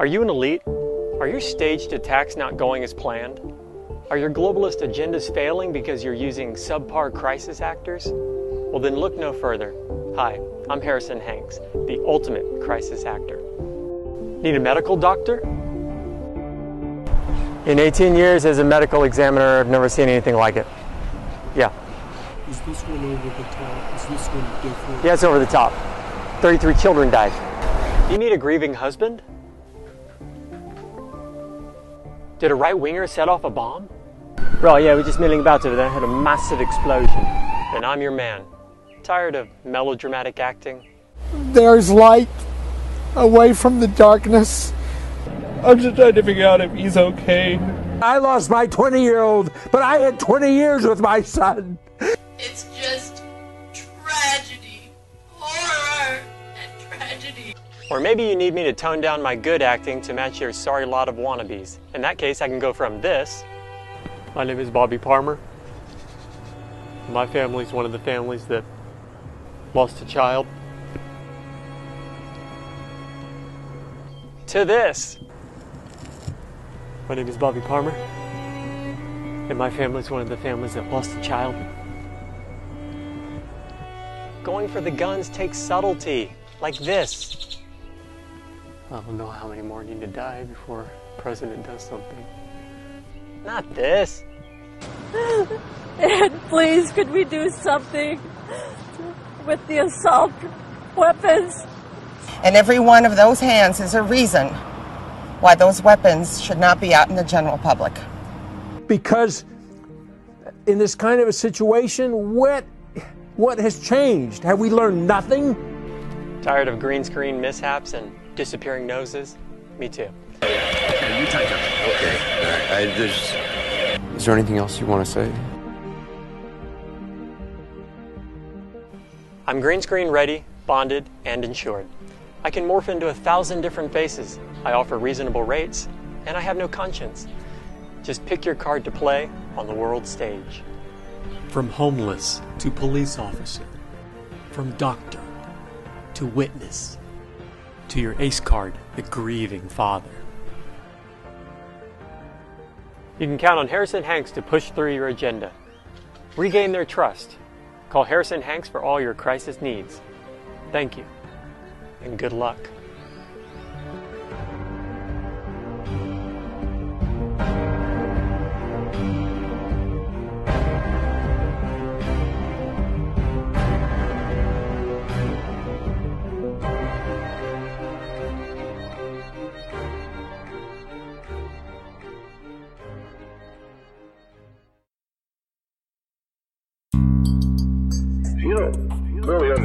Are you an elite? Are your staged attacks not going as planned? Are your globalist agendas failing because you're using subpar crisis actors? Well, then look no further. Hi, I'm Harrison Hanks, the ultimate crisis actor. Need a medical doctor? In 18 years as a medical examiner, I've never seen anything like it. Yeah. Is this one over the top? Is this one different? Yeah, it's over the top. 33 children died. You need a grieving husband? Did a right winger set off a bomb? Right, yeah, we're just milling about over there. Had a massive explosion. And I'm your man. Tired of melodramatic acting? There's light away from the darkness. I'm just trying to figure out if he's okay. I lost my 20 year old, but I had 20 years with my son. It's Or maybe you need me to tone down my good acting to match your sorry lot of wannabes. In that case, I can go from this. My name is Bobby Palmer. My family's one of the families that lost a child. To this. My name is Bobby Palmer. And my family's one of the families that lost a child. Going for the guns takes subtlety, like this. I don't know how many more need to die before the president does something. Not this. And please, could we do something with the assault weapons? And every one of those hands is a reason why those weapons should not be out in the general public. Because in this kind of a situation, what, what has changed? Have we learned nothing? Tired of green screen mishaps and disappearing noses? Me too. Okay, You take it. Okay. All right. I, there's. Is there anything else you want to say? I'm green screen ready, bonded, and insured. I can morph into a thousand different faces. I offer reasonable rates, and I have no conscience. Just pick your card to play on the world stage. From homeless to police officer, from doctor to witness, to your ace card, the grieving father. You can count on Harrison Hanks to push through your agenda. Regain their trust. Call Harrison Hanks for all your crisis needs. Thank you, and good luck.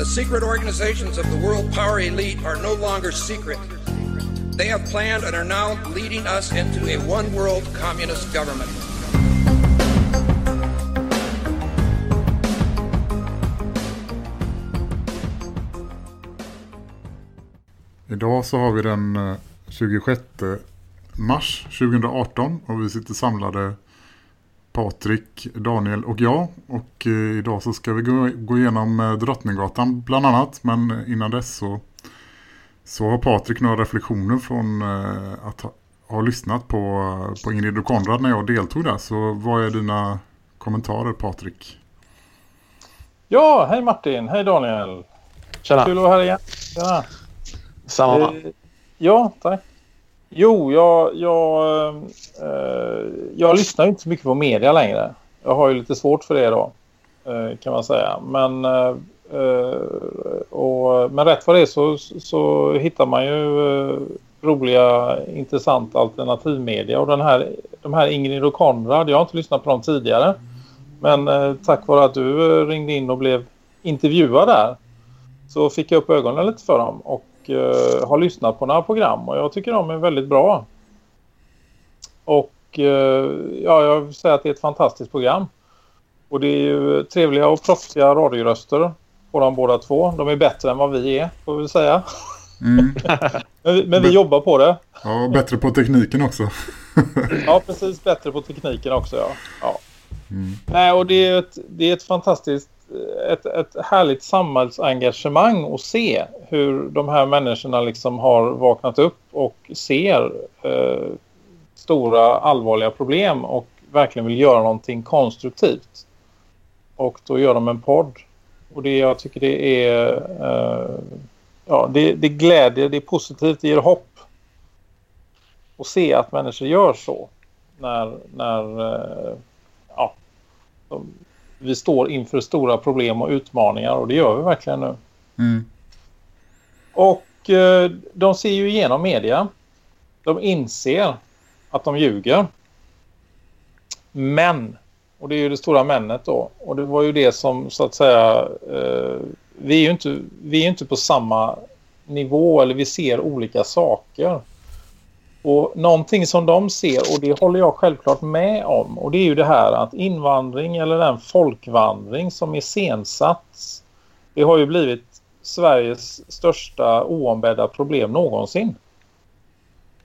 The secret organizations of the world power elite are no longer secret. They have planned and are now leading us into a one world communist government. Idag så har vi den eh, 26 mars 2018 och vi sitter samlade Patrik, Daniel och jag. Och eh, idag så ska vi gå, gå igenom eh, Drottninggatan bland annat. Men innan dess så, så har Patrik några reflektioner från eh, att ha, ha lyssnat på, på Ingrid och Konrad när jag deltog där. Så vad är dina kommentarer Patrik? Ja, hej Martin, hej Daniel. Tjena. Kul att vara här igen. Tjena. Samma? Eh, ja, tack. Jo, jag, jag, eh, eh jag lyssnar inte så mycket på media längre. Jag har ju lite svårt för det då, eh, kan man säga. Men, eh, eh och, men rätt vad det så, så hittar man ju eh, roliga, intressanta alternativmedia. Och den här, de här Ingrid och Konrad, jag har inte lyssnat på dem tidigare. Men eh, tack vare att du eh, ringde in och blev intervjuad där så fick jag upp ögonen lite för dem. Och eh, har lyssnat på några program och jag tycker de är väldigt bra. Och eh, ja, jag vill säga att det är ett fantastiskt program. Och det är ju trevliga och proffsiga radioröster på de båda två. De är bättre än vad vi är, får vi säga. Mm. men, vi- men vi jobbar på det. Ja, bättre på tekniken också. Ja, precis. Bättre på tekniken också, ja. ja. Mm. Nej, och det är ett, det är ett fantastiskt, ett, ett härligt samhällsengagemang att se hur de här människorna liksom har vaknat upp och ser eh, stora allvarliga problem och verkligen vill göra någonting konstruktivt. Och då gör de en podd. Och det jag tycker det är eh, ja, det, det glädjer, det är positivt, det ger hopp och se att människor gör så när, när eh, ja, de, vi står inför stora problem och utmaningar och det gör vi verkligen nu. Mm. Och eh, de ser ju igenom media. De inser att de ljuger. Men, och det är ju det stora männet då. Och det var ju det som så att säga, eh, vi är ju inte, vi är inte på samma nivå eller vi ser olika saker. Och någonting som de ser, och det håller jag självklart med om, och det är ju det här att invandring eller den folkvandring som är sensats, det har ju blivit Sveriges största oombedda problem någonsin.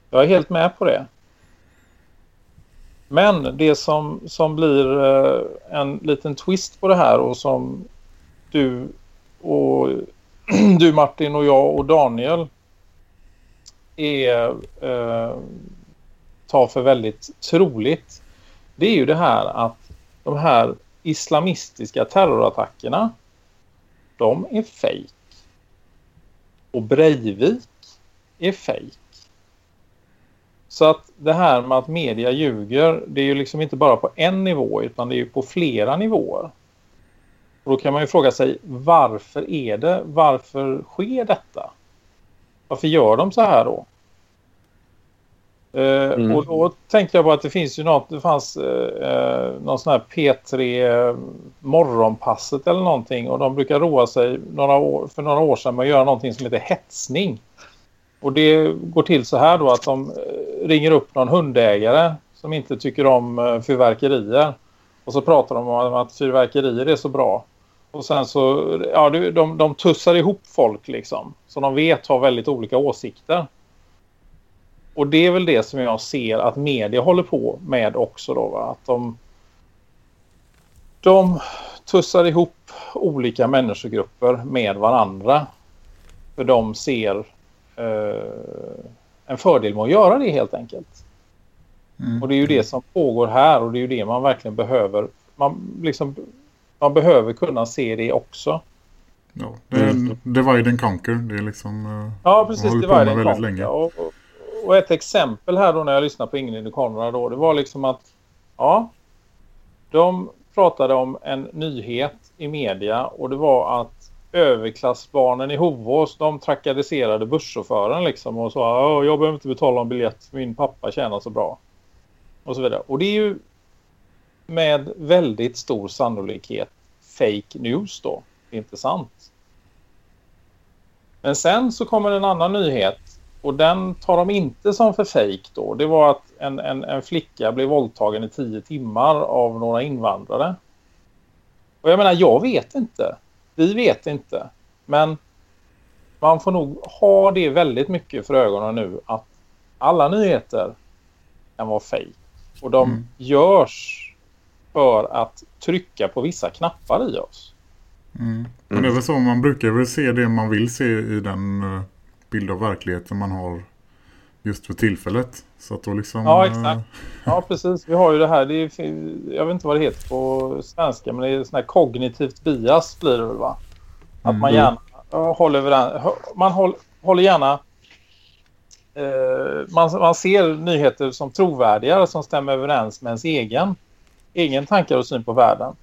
Jag är helt med på det. Men det som, som blir eh, en liten twist på det här och som du och du Martin och jag och Daniel är eh, tar för väldigt troligt det är ju det här att de här islamistiska terrorattackerna de är fake. Och Breivik är fake. Så att det här med att media ljuger det är ju liksom inte bara på en nivå utan det är ju på flera nivåer. Och då kan man ju fråga sig varför är det? Varför sker detta? Varför gör de så här då? Eh, Mm. Och då tänkte jag på att det finns ju något, det fanns eh, någon sån här P3 eh, morgonpasset eller någonting och de brukar roa sig några år, för några år sedan med att göra någonting som heter hetsning. Och det går till så här då att de eh, ringer upp någon hundägare som inte tycker om eh, fyrverkerier. Och så pratar de om att fyrverkerier är så bra. Och sen så, ja de, de, tussar ihop folk liksom. Som de vet har väldigt olika åsikter. Och det är väl det som jag ser att media håller på med också då. Va? Att de, de tussar ihop olika människogrupper med varandra. För de ser eh, en fördel med att göra det helt enkelt. Mm. Och det är ju det som pågår här och det är ju det man verkligen behöver. Man, liksom, man behöver kunna se det också. Ja, det är en divide and conquer. Det är liksom... eh, Ja, precis. med det väldigt länge. och, och, och ett exempel här då när jag lyssnade på Ingrid och Konrad då, det var liksom att ja, de pratade om en nyhet i media och det var att överklassbarnen i Hovås de trakasserade busschauffören liksom och sa "Åh, jag behöver inte betala en biljett för min pappa tjänar så bra. Och så vidare. Och det är ju med väldigt stor sannolikhet fake news då. Det är inte sant. Men sen så kommer en annan nyhet och den tar de inte som för fake då. Det var att en, en, en flicka blev våldtagen i tio timmar av några invandrare. Och jag menar, jag vet inte. Vi vet inte. Men man får nog ha det väldigt mycket för ögonen nu att alla nyheter kan vara fake. Och de Mm. görs för att trycka på vissa knappar i oss. Mm. Men det är väl så man brukar väl se det man vill se i den eh, bild av verkligheten man har just för tillfället. Så att då liksom... Ja, eh, exakt. Ja, precis. Vi har ju det här. Det är, jag vet inte vad det heter på svenska, men det är sån här kognitivt bias blir det väl va? Att Mm. man gärna ja, håller överens. Man håll, håller gärna... Eh, man, man ser nyheter som trovärdiga som stämmer överens med ens egen, egen tankar och syn på världen.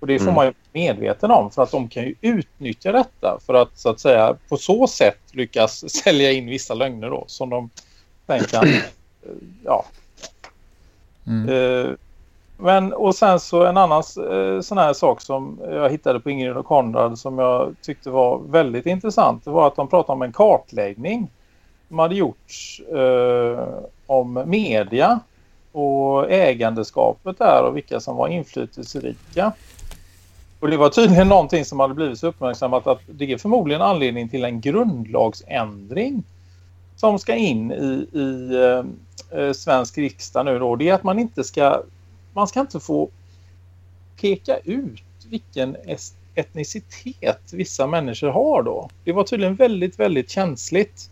Och det får Mm. man ju medveten om för att de kan ju utnyttja detta för att så att säga på så sätt lyckas sälja in vissa lögner då som de sen kan eh, ja, Mm. Eh, Men och sen så en annan eh, sån här sak som jag hittade på Ingrid och Konrad som jag tyckte var väldigt intressant. Det var att de pratade om en kartläggning som hade gjorts eh, om media och ägandeskapet där och vilka som var inflytelserika. Och det var tydligen någonting som hade blivit så uppmärksammat att det är förmodligen anledning till en grundlagsändring som ska in i, i eh, eh svensk riksdag nu då. Det är att man inte ska man ska inte få peka ut vilken etnicitet vissa människor har då. Det var tydligen väldigt, väldigt känsligt.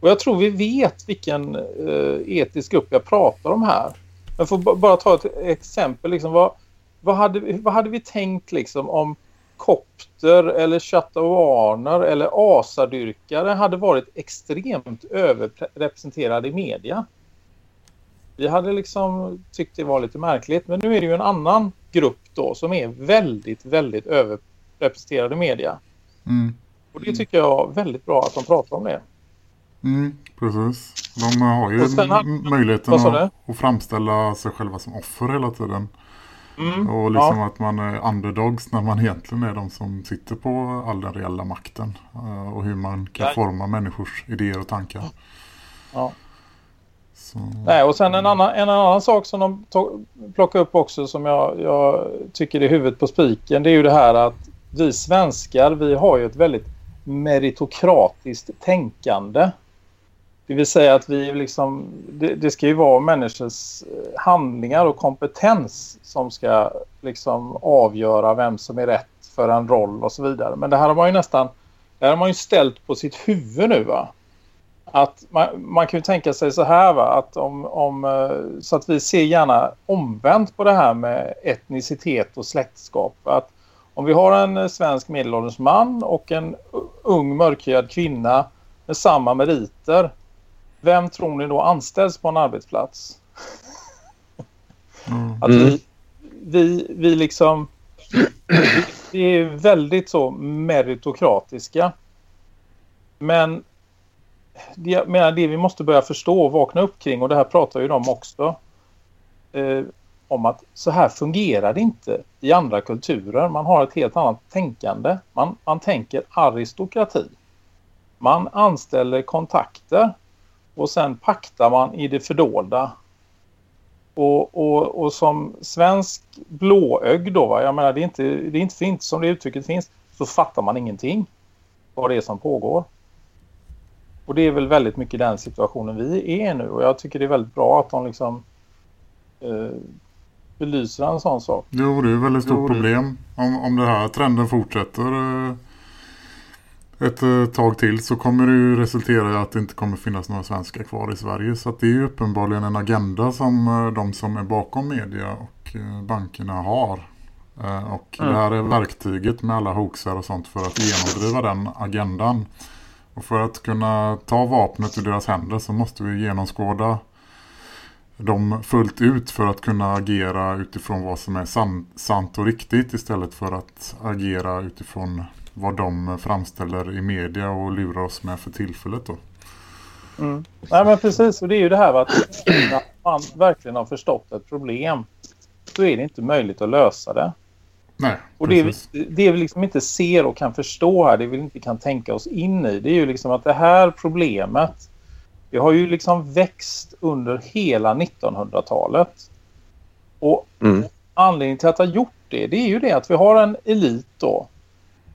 Och jag tror vi vet vilken eh, etisk grupp jag pratar om här. Jag får bara ta ett exempel. Liksom, vad, vad, hade, vad hade vi tänkt liksom, om kopter eller chattauaner eller asadyrkare hade varit extremt överrepresenterade i media? Vi hade liksom tyckt det var lite märkligt. Men nu är det ju en annan grupp då som är väldigt, väldigt överrepresenterad i media. Mm. Och det tycker jag är väldigt bra att de pratar om det. Mm, precis. De har ju har... möjligheten att, att framställa sig själva som offer hela tiden. Mm, och liksom ja. att man är underdogs när man egentligen är de som sitter på all den reella makten. Eh, och hur man kan ja. forma människors idéer och tankar. Ja. Så... Nej, och sen en annan, en annan sak som de plockar upp också som jag, jag tycker är huvudet på spiken det är ju det här att vi svenskar vi har ju ett väldigt meritokratiskt tänkande. Det vill säga att vi liksom, det, det, ska ju vara människors eh, handlingar och kompetens som ska liksom avgöra vem som är rätt för en roll och så vidare. Men det här har man ju nästan, det här har man ju ställt på sitt huvud nu va att man, man, kan ju tänka sig så här va, att om, om, eh, så att vi ser gärna omvänt på det här med etnicitet och släktskap. Att om vi har en eh, svensk medelålders man och en uh, ung mörkhyad kvinna med samma meriter, vem tror ni då anställs på en arbetsplats? Mm. Att vi, vi, vi liksom vi, vi är väldigt så meritokratiska. Men det, jag menar, det vi måste börja förstå och vakna upp kring och det här pratar ju de också eh, om att så här fungerar det inte i andra kulturer. Man har ett helt annat tänkande. Man, man tänker aristokrati. Man anställer kontakter och sen paktar man i det fördolda. Och, och, och som svensk blåögd då, va? jag menar det är inte, det är inte fint som det uttrycket finns, så fattar man ingenting vad det är som pågår. Och det är väl väldigt mycket den situationen vi är nu. Och jag tycker det är väldigt bra att de liksom eh, belyser en sån sak. Jo, det är ett väldigt stort jo, problem. Om, om den här trenden fortsätter eh, ett eh, tag till så kommer det ju resultera i att det inte kommer finnas några svenskar kvar i Sverige. Så det är ju uppenbarligen en agenda som eh, de som är bakom media och eh, bankerna har. Och det här är verktyget med alla hoaxar och sånt för att genomdriva den agendan. Och för att kunna ta vapnet ur deras händer så måste vi genomskåda dem fullt ut för att kunna agera utifrån vad som är san sant och riktigt istället för att agera utifrån vad de framställer i media och lurar oss med för tillfället då. Mm. Nej men precis, och det är ju det här att när man verkligen har förstått ett problem så är det inte möjligt att lösa det. Nej, och det, det vi liksom inte ser och kan förstå här, det vi inte kan tänka oss in i, det är ju liksom att det här problemet, det har ju liksom växt under hela 1900-talet. Och mm. anledningen till att ha gjort det, det är ju det att vi har en elit då.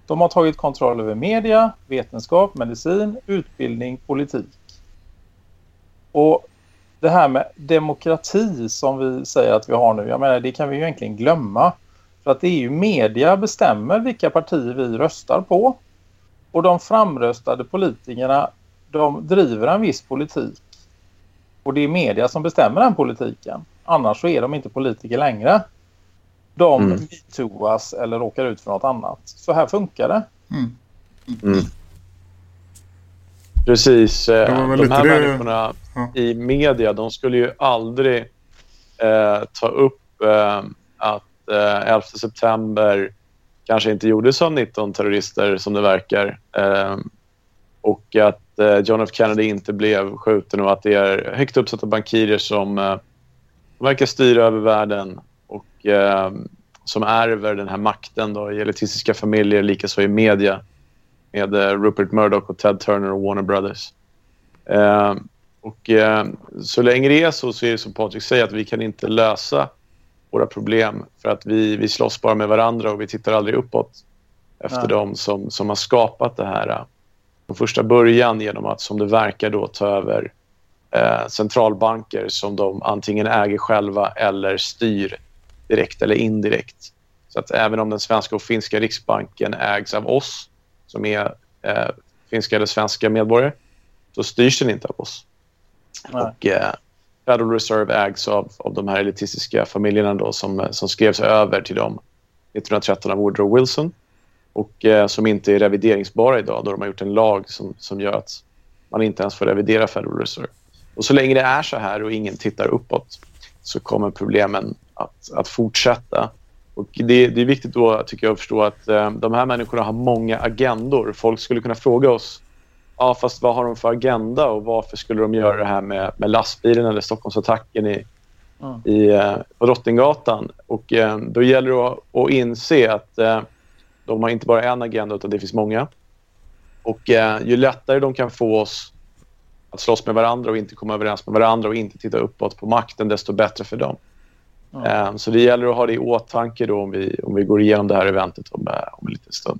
De har tagit kontroll över media, vetenskap, medicin, utbildning, politik. Och det här med demokrati som vi säger att vi har nu, jag menar det kan vi ju egentligen glömma. För att EU media bestämmer vilka partier vi röstar på. Och de framröstade politikerna de driver en viss politik. Och det är media som bestämmer den politiken. Annars så är de inte politiker längre. De mm. metooas eller råkar ut för något annat. Så här funkar det. Mm. Mm. Precis. De här människorna ja. i media de skulle ju aldrig eh, ta upp eh, att 11 eh, september kanske inte gjordes av 19 terrorister som det verkar. Eh, och att eh, John F Kennedy inte blev skjuten och att det är högt uppsatta bankirer som de verkar styra över världen och eh, som ärver den här makten då, i elitistiska familjer, likaså i media med eh, Rupert Murdoch och Ted Turner och Warner Brothers. Eh, och eh, så länge det är så så är det som Patrik säger att vi kan inte lösa våra problem för att vi, vi slåss bara med varandra och vi tittar aldrig uppåt efter Nej. dem som, som har skapat det här eh, från första början genom att som det verkar då ta över eh, centralbanker som de antingen äger själva eller styr direkt eller indirekt. Så att även om den svenska och finska riksbanken ägs av oss som är eh, finska eller svenska medborgare så styrs den inte av oss. Nej. Och eh, Federal Reserve ägs av, av de här elitistiska familjerna då som, som skrevs över till dem 1913 av Woodrow Wilson och eh, som inte är revideringsbara idag då de har gjort en lag som, som gör att man inte ens får revidera Federal Reserve. Och så länge det är så här och ingen tittar uppåt så kommer problemen att, att fortsätta. Och det, det är viktigt då tycker jag att förstå att eh, de här människorna har många agendor. Folk skulle kunna fråga oss ja fast vad har de för agenda och varför skulle de göra det här med, med lastbilen eller Stockholmsattacken i, Mm. i, eh, på Drottninggatan. Och eh, då gäller det att, att inse att eh, de har inte bara en agenda utan det finns många. Och eh, ju lättare de kan få oss att slåss med varandra och inte komma överens med varandra och inte titta uppåt på makten, desto bättre för dem. Mm. Eh, så det gäller att ha det i åtanke då om vi, om vi går igenom det här eventet om, eh, om en liten stund.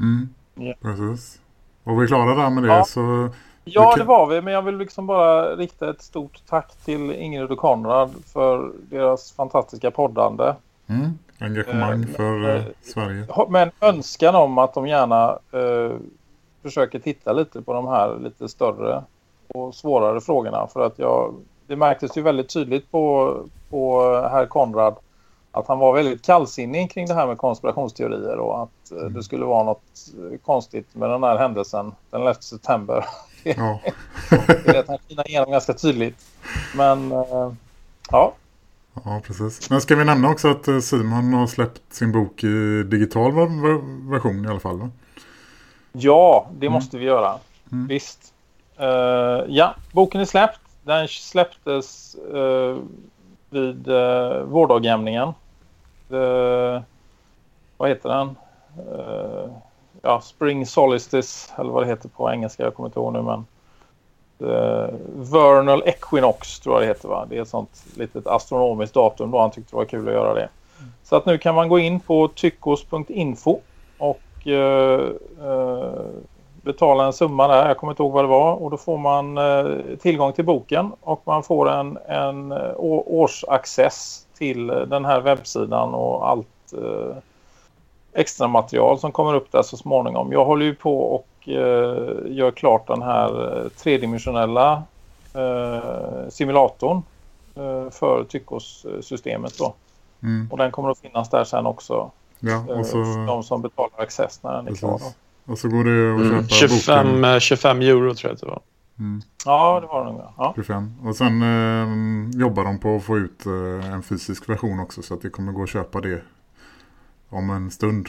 Mm. Ja. Precis. Och vi klara där med det Ja. så... Ja, det var vi. Men jag vill liksom bara rikta ett stort tack till Ingrid och Konrad för deras fantastiska poddande. Mm. Engagemang Eh, för eh, eh, Sverige. Ha- Men önskan om att de gärna eh, försöker titta lite på de här lite större och svårare frågorna. För att jag, det märktes ju väldigt tydligt på, på herr Konrad att han var väldigt kallsinnig kring det här med konspirationsteorier och att eh, det skulle vara något eh, konstigt med den här händelsen den 11 september. Ja. det lät han skina igenom ganska tydligt. Men eh, ja, Ja, precis. Men ska vi nämna också att eh, Simon har släppt sin bok i digital ver- ver- version i alla fall va? Ja, det Mm. måste vi göra. Visst. Eh, ja, boken är släppt. Den släpptes uh, vid uh, vårdagjämningen. Det- vad heter den? Ja, Spring Solstice, eller vad det heter på engelska. Jag kommer inte ihåg nu, men uh, Vernal Equinox tror jag det heter. Va? Det är ett sånt litet astronomiskt datum då han tyckte det var kul att göra det. Så att nu kan man gå in på tyckos.info och eh, eh, betala en summa där. Jag kommer inte ihåg vad det var. Och då får man eh, tillgång till boken och man får en, en eh, årsaccess till den här webbsidan och allt eh, extra material som kommer upp där så småningom. Jag håller ju på och eh, gör klart den här eh, tredimensionella eh, simulatorn för Tyckos-systemet då. Mm. Och den kommer att finnas där sen också. Ja, och så- för de som betalar access när den är klar. Då. Precis. Och så går det att Mm, köpa 25, boken. eh, 25 euro tror jag att det var. Mm. Ja, det var det nog. Ja. 25. Och sen eh, jobbar de på att få ut eh, en fysisk version också så att det kommer gå att köpa det om en stund.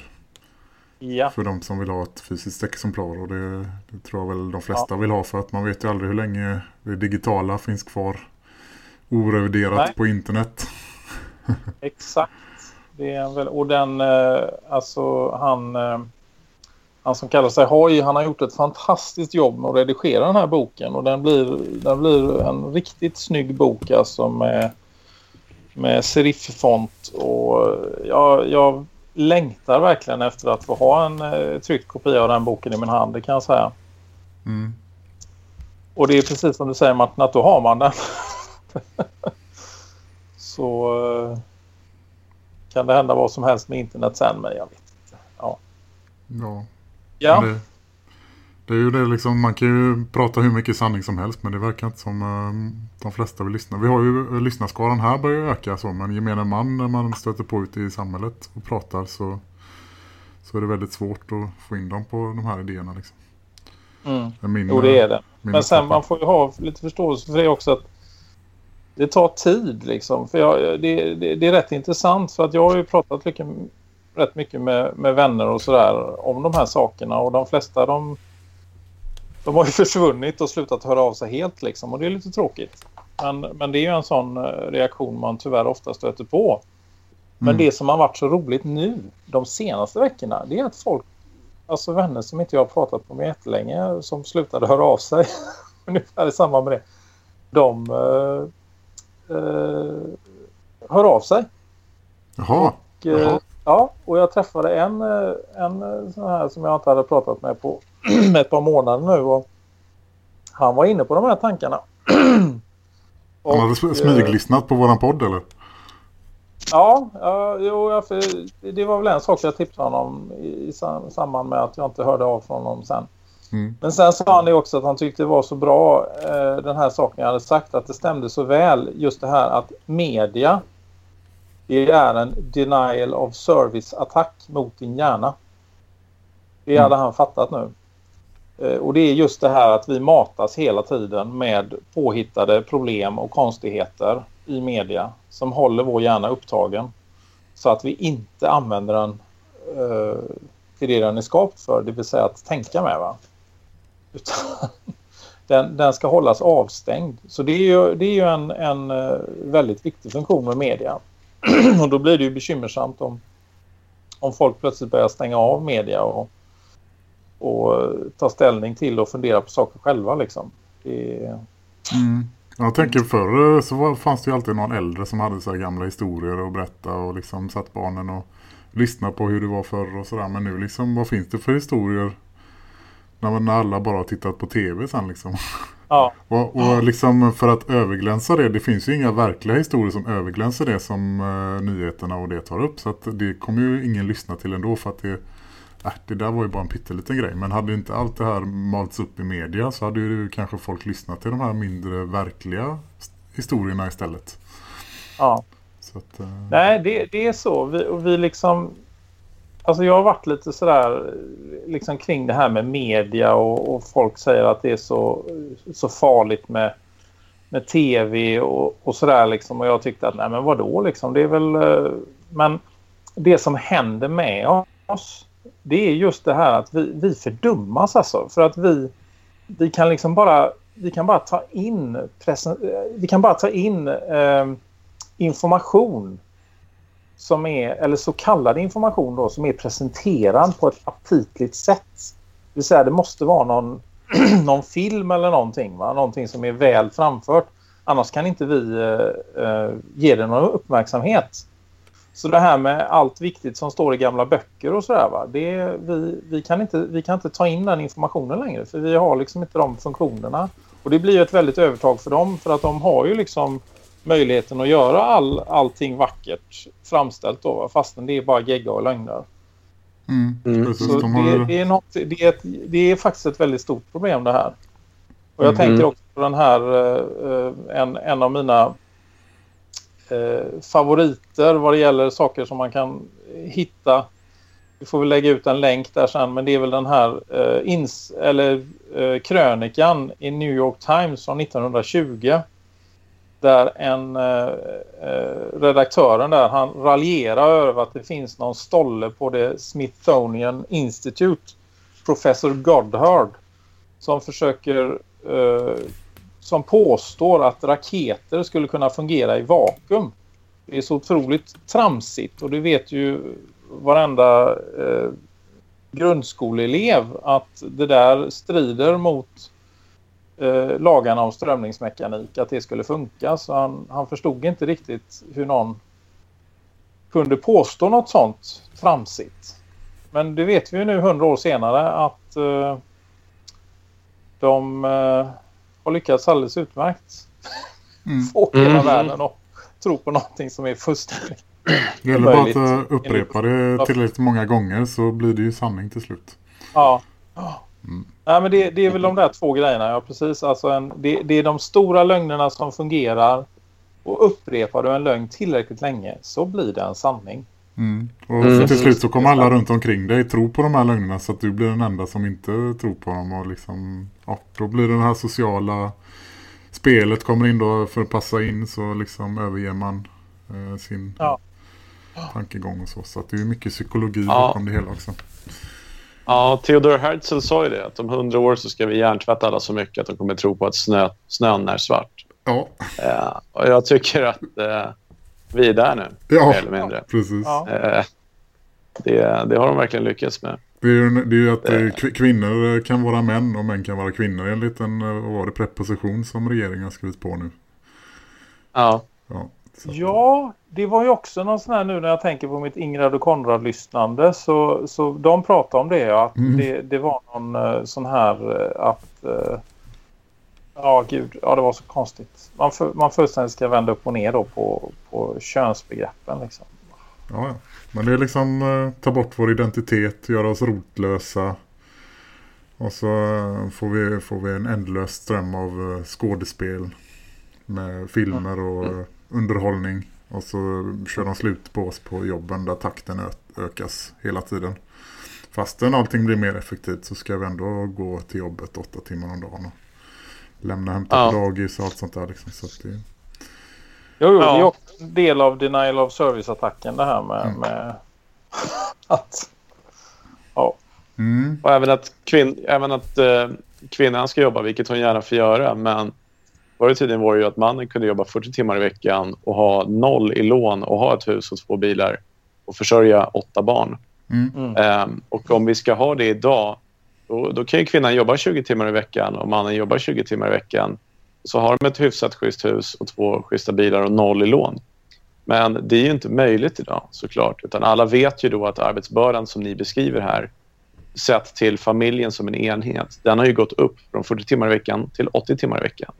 Ja. För de som vill ha ett fysiskt exemplar och det, det tror jag väl de flesta vill ha för att man vet ju aldrig hur länge det digitala finns kvar oreviderat Nej. på internet. Exakt. Det är väl, och den, eh, alltså han, eh, han som kallar sig Hoj, han har gjort ett fantastiskt jobb med att redigera den här boken och den blir, den blir en riktigt snygg bok alltså med, med seriffont och jag, jag längtar verkligen efter att få ha en eh, tryckt kopia av den boken i min hand, det kan jag säga. Mm. Och det är precis som du säger Martin, att då har man den. Så eh, kan det hända vad som helst med internet sen, men jag vet inte. Ja. Ja. Ja. Det, det är ju det liksom, man kan ju prata hur mycket sanning som helst men det verkar inte som eh, de flesta vill lyssna. Vi har ju eh, lyssnarskaran här börjar öka så men gemene man när man stöter på ute i samhället och pratar så, så är det väldigt svårt att få in dem på de här idéerna liksom. Mm. Det min, jo, det är det. min Men sen uppfattning. man får ju ha lite förståelse för det också att det tar tid liksom. För jag, det, det, det är rätt intressant för att jag har ju pratat mycket, rätt mycket med, med vänner och sådär om de här sakerna och de flesta de, de har ju försvunnit och slutat höra av sig helt liksom och det är lite tråkigt. Men, men det är ju en sån eh, reaktion man tyvärr ofta stöter på. Men Mm. det som har varit så roligt nu de senaste veckorna det är att folk, alltså vänner som inte jag har pratat med jättelänge som slutade höra av sig ungefär i samband med det. De eh, eh, hör av sig. Jaha. Och, eh, ja, och jag träffade en, eh, en eh, sån här som jag inte hade pratat med på ett par månader nu. Och han var inne på de här tankarna. Han hade eh, smyglyssnat på våran podd eller? Ja, jo, det var väl en sak jag tipsade honom i, i sam- samband med att jag inte hörde av från honom sen. Mm. Men sen sa han ju också att han tyckte det var så bra eh, den här saken jag hade sagt att det stämde så väl just det här att media det är en denial of service attack mot din hjärna. Det hade han fattat nu. Eh, och det är just det här att vi matas hela tiden med påhittade problem och konstigheter i media som håller vår hjärna upptagen. Så att vi inte använder den eh, till det den är skapt för, det vill säga att tänka med. Va? Utan den, den ska hållas avstängd. Så det är ju, det är ju en, en eh, väldigt viktig funktion med media. och då blir det ju bekymmersamt om, om folk plötsligt börjar stänga av media och, och eh, ta ställning till och fundera på saker själva. Liksom. Det, Mm. Jag tänker förr så var, fanns det ju alltid någon äldre som hade så här gamla historier att berätta och liksom satt barnen och lyssnade på hur det var förr och sådär. Men nu liksom, vad finns det för historier när, när alla bara har tittat på tv sen liksom? Ja. och, och liksom för att överglänsa det, det finns ju inga verkliga historier som överglänser det som eh, nyheterna och det tar upp. Så att det kommer ju ingen lyssna till ändå för att det Äh, det där var ju bara en pytteliten grej. Men hade inte allt det här malts upp i media så hade ju kanske folk lyssnat till de här mindre verkliga historierna istället. ja. Att, eh, Nej, det, det är så. Vi, och vi liksom... Alltså jag har varit lite sådär liksom kring det här med media och, och folk säger att det är så, så farligt med, med tv och, och sådär liksom. Och jag tyckte att nej men vadå liksom. Det är väl... eh, Men det som händer med oss det är just det här att vi, vi fördummas alltså. För att vi, vi kan liksom bara vi kan bara ta in presen, vi kan bara ta in eh, information som är, eller så kallad information då, som är presenterad på ett aptitligt sätt. Det vill säga det måste vara någon, någon film eller någonting, va? någonting som är väl framfört. Annars kan inte vi eh, eh ge det någon uppmärksamhet. Så det här med allt viktigt som står i gamla böcker och sådär va. Det, vi, vi, kan inte, vi kan inte ta in den informationen längre för vi har liksom inte de funktionerna. Och det blir ju ett väldigt övertag för dem för att de har ju liksom möjligheten att göra all, allting vackert framställt då va? fastän det är bara gegga och lögner. mm, precis, Så de har det, är något, det, är ett, det är faktiskt ett väldigt stort problem det här. Och jag Mm. tänker också på den här, eh, eh, en, en av mina eh, favoriter vad det gäller saker som man kan hitta. Vi får väl lägga ut en länk där sen men det är väl den här eh, ins eller eh, krönikan i New York Times från 1920 där en eh, eh, redaktören där han raljerar över att det finns någon stolle på det Smithsonian Institute professor Godhard, som försöker eh, som påstår att raketer skulle kunna fungera i vakuum. Det är så otroligt tramsigt och det vet ju varenda eh, grundskoleelev att det där strider mot eh, lagarna om strömningsmekanik att det skulle funka så han, han förstod inte riktigt hur någon kunde påstå något sånt tramsigt. Men det vet vi ju nu hundra år senare att eh, de eh, har lyckats alldeles utmärkt Mm. få hela Mm. världen att tro på någonting som är fullständigt Det gäller bara att eh, upprepa det tillräckligt många gånger så blir det ju sanning till slut. Ja. Nej, men det, det är väl de där två grejerna. Ja, precis. Alltså en, det, det är de stora lögnerna som fungerar. Och upprepar du en lögn tillräckligt länge så blir det en sanning. Mm. Och Mm. till slut så kommer alla runt omkring dig tro på de här lögnerna så att du blir den enda som inte tror på dem. Och liksom, ja, då blir det här sociala spelet kommer in då för att passa in så liksom överger man eh, sin Ja. tankegång och så. Så att det är mycket psykologi Ja. bakom det hela också. Ja, Theodor Herzl sa ju det att om hundra år så ska vi hjärntvätta alla så mycket att de kommer tro på att snö, snön är svart. Ja. Uh, och jag tycker att uh, vi är där nu. Ja, mer eller mindre. precis. Uh, det, det har de verkligen lyckats med. Det är ju, det är ju att kvinnor kan vara män och män kan vara kvinnor enligt en vad var det, preposition som regeringen har skrivit på nu. Ja. Ja, ja, det var ju också någon sån här nu när jag tänker på mitt Ingrid och Konrad-lyssnande så, så de pratade om det att mm. det, det var någon sån här att Ja, gud. Ja, det var så konstigt. Man, för, man fullständigt ska vända upp och ner då på, på könsbegreppen liksom. Ja, ja. Men det är liksom eh, ta bort vår identitet, göra oss rotlösa. Och så eh, får vi, får vi en ändlös ström av eh, skådespel med filmer och mm. underhållning. Och så kör de slut på oss på jobben där takten ökas hela tiden. Fastän allting blir mer effektivt så ska vi ändå gå till jobbet åtta timmar om dagen lämna och hämta ja. på dagis och allt sånt där. Liksom. Så det... Jo, jo ja. det är också en del av denial of service-attacken det här med, mm. med att... Ja. Mm. Och även att, kvin även att uh, kvinnan ska jobba, vilket hon gärna får göra. Men förr i tiden var det ju att mannen kunde jobba 40 timmar i veckan och ha noll i lån och ha ett hus och två bilar och försörja åtta barn. Mm. Um, och om vi ska ha det idag då, då kan ju kvinnan jobba 20 timmar i veckan och mannen jobbar 20 timmar i veckan. Så har de ett hyfsat schysst hus och två schyssta bilar och noll i lån. Men det är ju inte möjligt idag såklart. Utan alla vet ju då att arbetsbördan som ni beskriver här sett till familjen som en enhet, den har ju gått upp från 40 timmar i veckan till 80 timmar i veckan.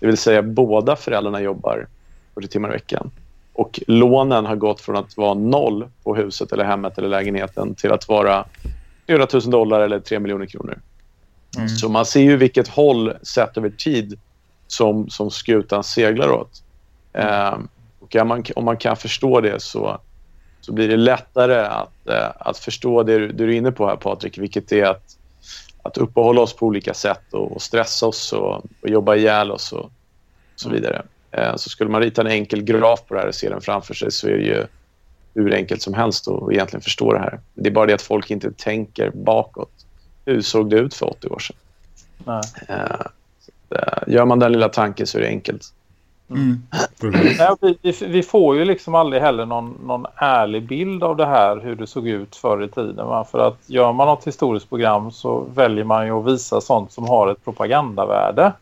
Det vill säga båda föräldrarna jobbar 40 timmar i veckan. Och lånen har gått från att vara noll på huset eller hemmet eller lägenheten till att vara 400 000 dollar eller 3 miljoner kronor. Mm. Så man ser ju vilket håll sett över tid som, som skutan seglar åt. Um, och om man, om man kan förstå det så, så blir det lättare att, uh, att förstå det du, du är inne på här Patrik, vilket är att, att uppehålla oss på olika sätt och, och stressa oss och, och, jobba ihjäl oss och, och så mm. vidare. Uh, så skulle man rita en enkel graf på det här och se den framför sig så är det ju hur enkelt som helst att egentligen förstå det här. Det är bara det att folk inte tänker bakåt. Hur såg det ut för 80 år sedan? Nej. Uh, gör man den lilla tanken så är det enkelt. Mm. Nej, vi, vi, får ju liksom aldrig heller någon, någon ärlig bild av det här, hur det såg ut förr i tiden. Va? För att gör man något historiskt program så väljer man ju att visa sånt som har ett propagandavärde.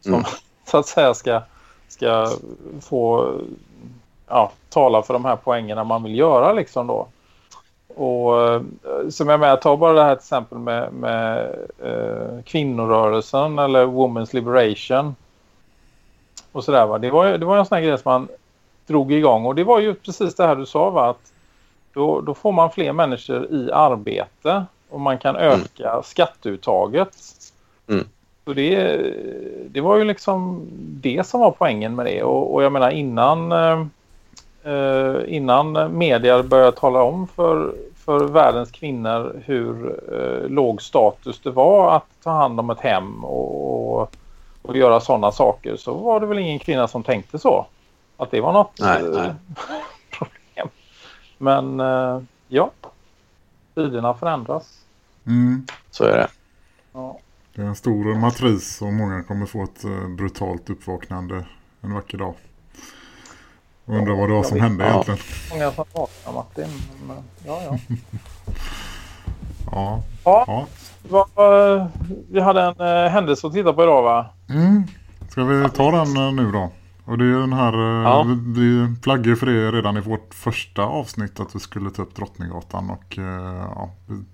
Som mm. så att säga ska, ska få ja, tala för de här poängerna man vill göra liksom då. Och eh, som jag med, tar bara det här till exempel med, med eh, kvinnorörelsen eller Women's Liberation. Och sådär va. Det var, det var en sån här grej som man drog igång. Och det var ju precis det här du sa va. Att då, då får man fler människor i arbete. Och man kan mm. öka mm. skatteuttaget. Mm. Så det, det var ju liksom det som var poängen med det. Och, och jag menar innan... Eh, eh, innan media började tala om för, för världens kvinnor hur eh, låg status det var att ta hand om ett hem och, och, och göra sådana saker så var det väl ingen kvinna som tänkte så. Att det var något nej, eh, nej. problem. Men eh, ja, tiderna förändras. Mm. Så är det. Ja. Det är en stor matris och många kommer få ett eh, brutalt uppvaknande en vacker dag. Jag undrar vad det var som hände ja. egentligen. Många som vaknar Martin. Men, ja, ja. ja. Ja. ja. vi hade en uh, händelse att titta på idag va? Mm. Ska vi ta den uh, nu då? Och det är den här, ja. vi, vi flaggade för det redan i vårt första avsnitt att vi skulle ta upp Drottninggatan och ja, vi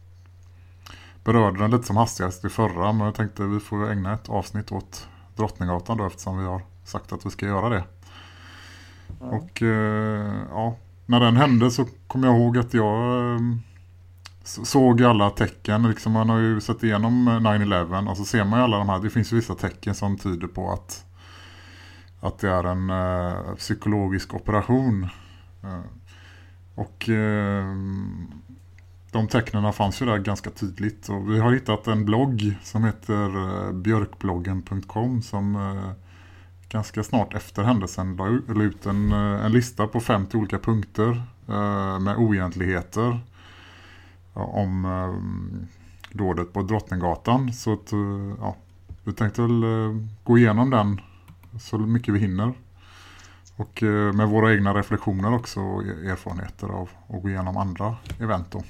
berörde den lite som hastigast i förra men jag tänkte vi får ägna ett avsnitt åt Drottninggatan då eftersom vi har sagt att vi ska göra det. Och eh, ja, när den hände så kom jag ihåg att jag eh, såg alla tecken. Liksom man har ju sett igenom eh, 9-11 och så ser man ju alla de här. Det finns ju vissa tecken som tyder på att, att det är en eh, psykologisk operation. Eh, och eh, de tecknen fanns ju där ganska tydligt. Och vi har hittat en blogg som heter eh, björkbloggen.com som eh, ganska snart efter händelsen la ut en, eh, en lista på 50 olika punkter eh, med oegentligheter om eh, dådet på Drottninggatan. Så att, ja, vi tänkte väl gå igenom den så mycket vi hinner. Och eh, med våra egna reflektioner också och erfarenheter av att gå igenom andra event då.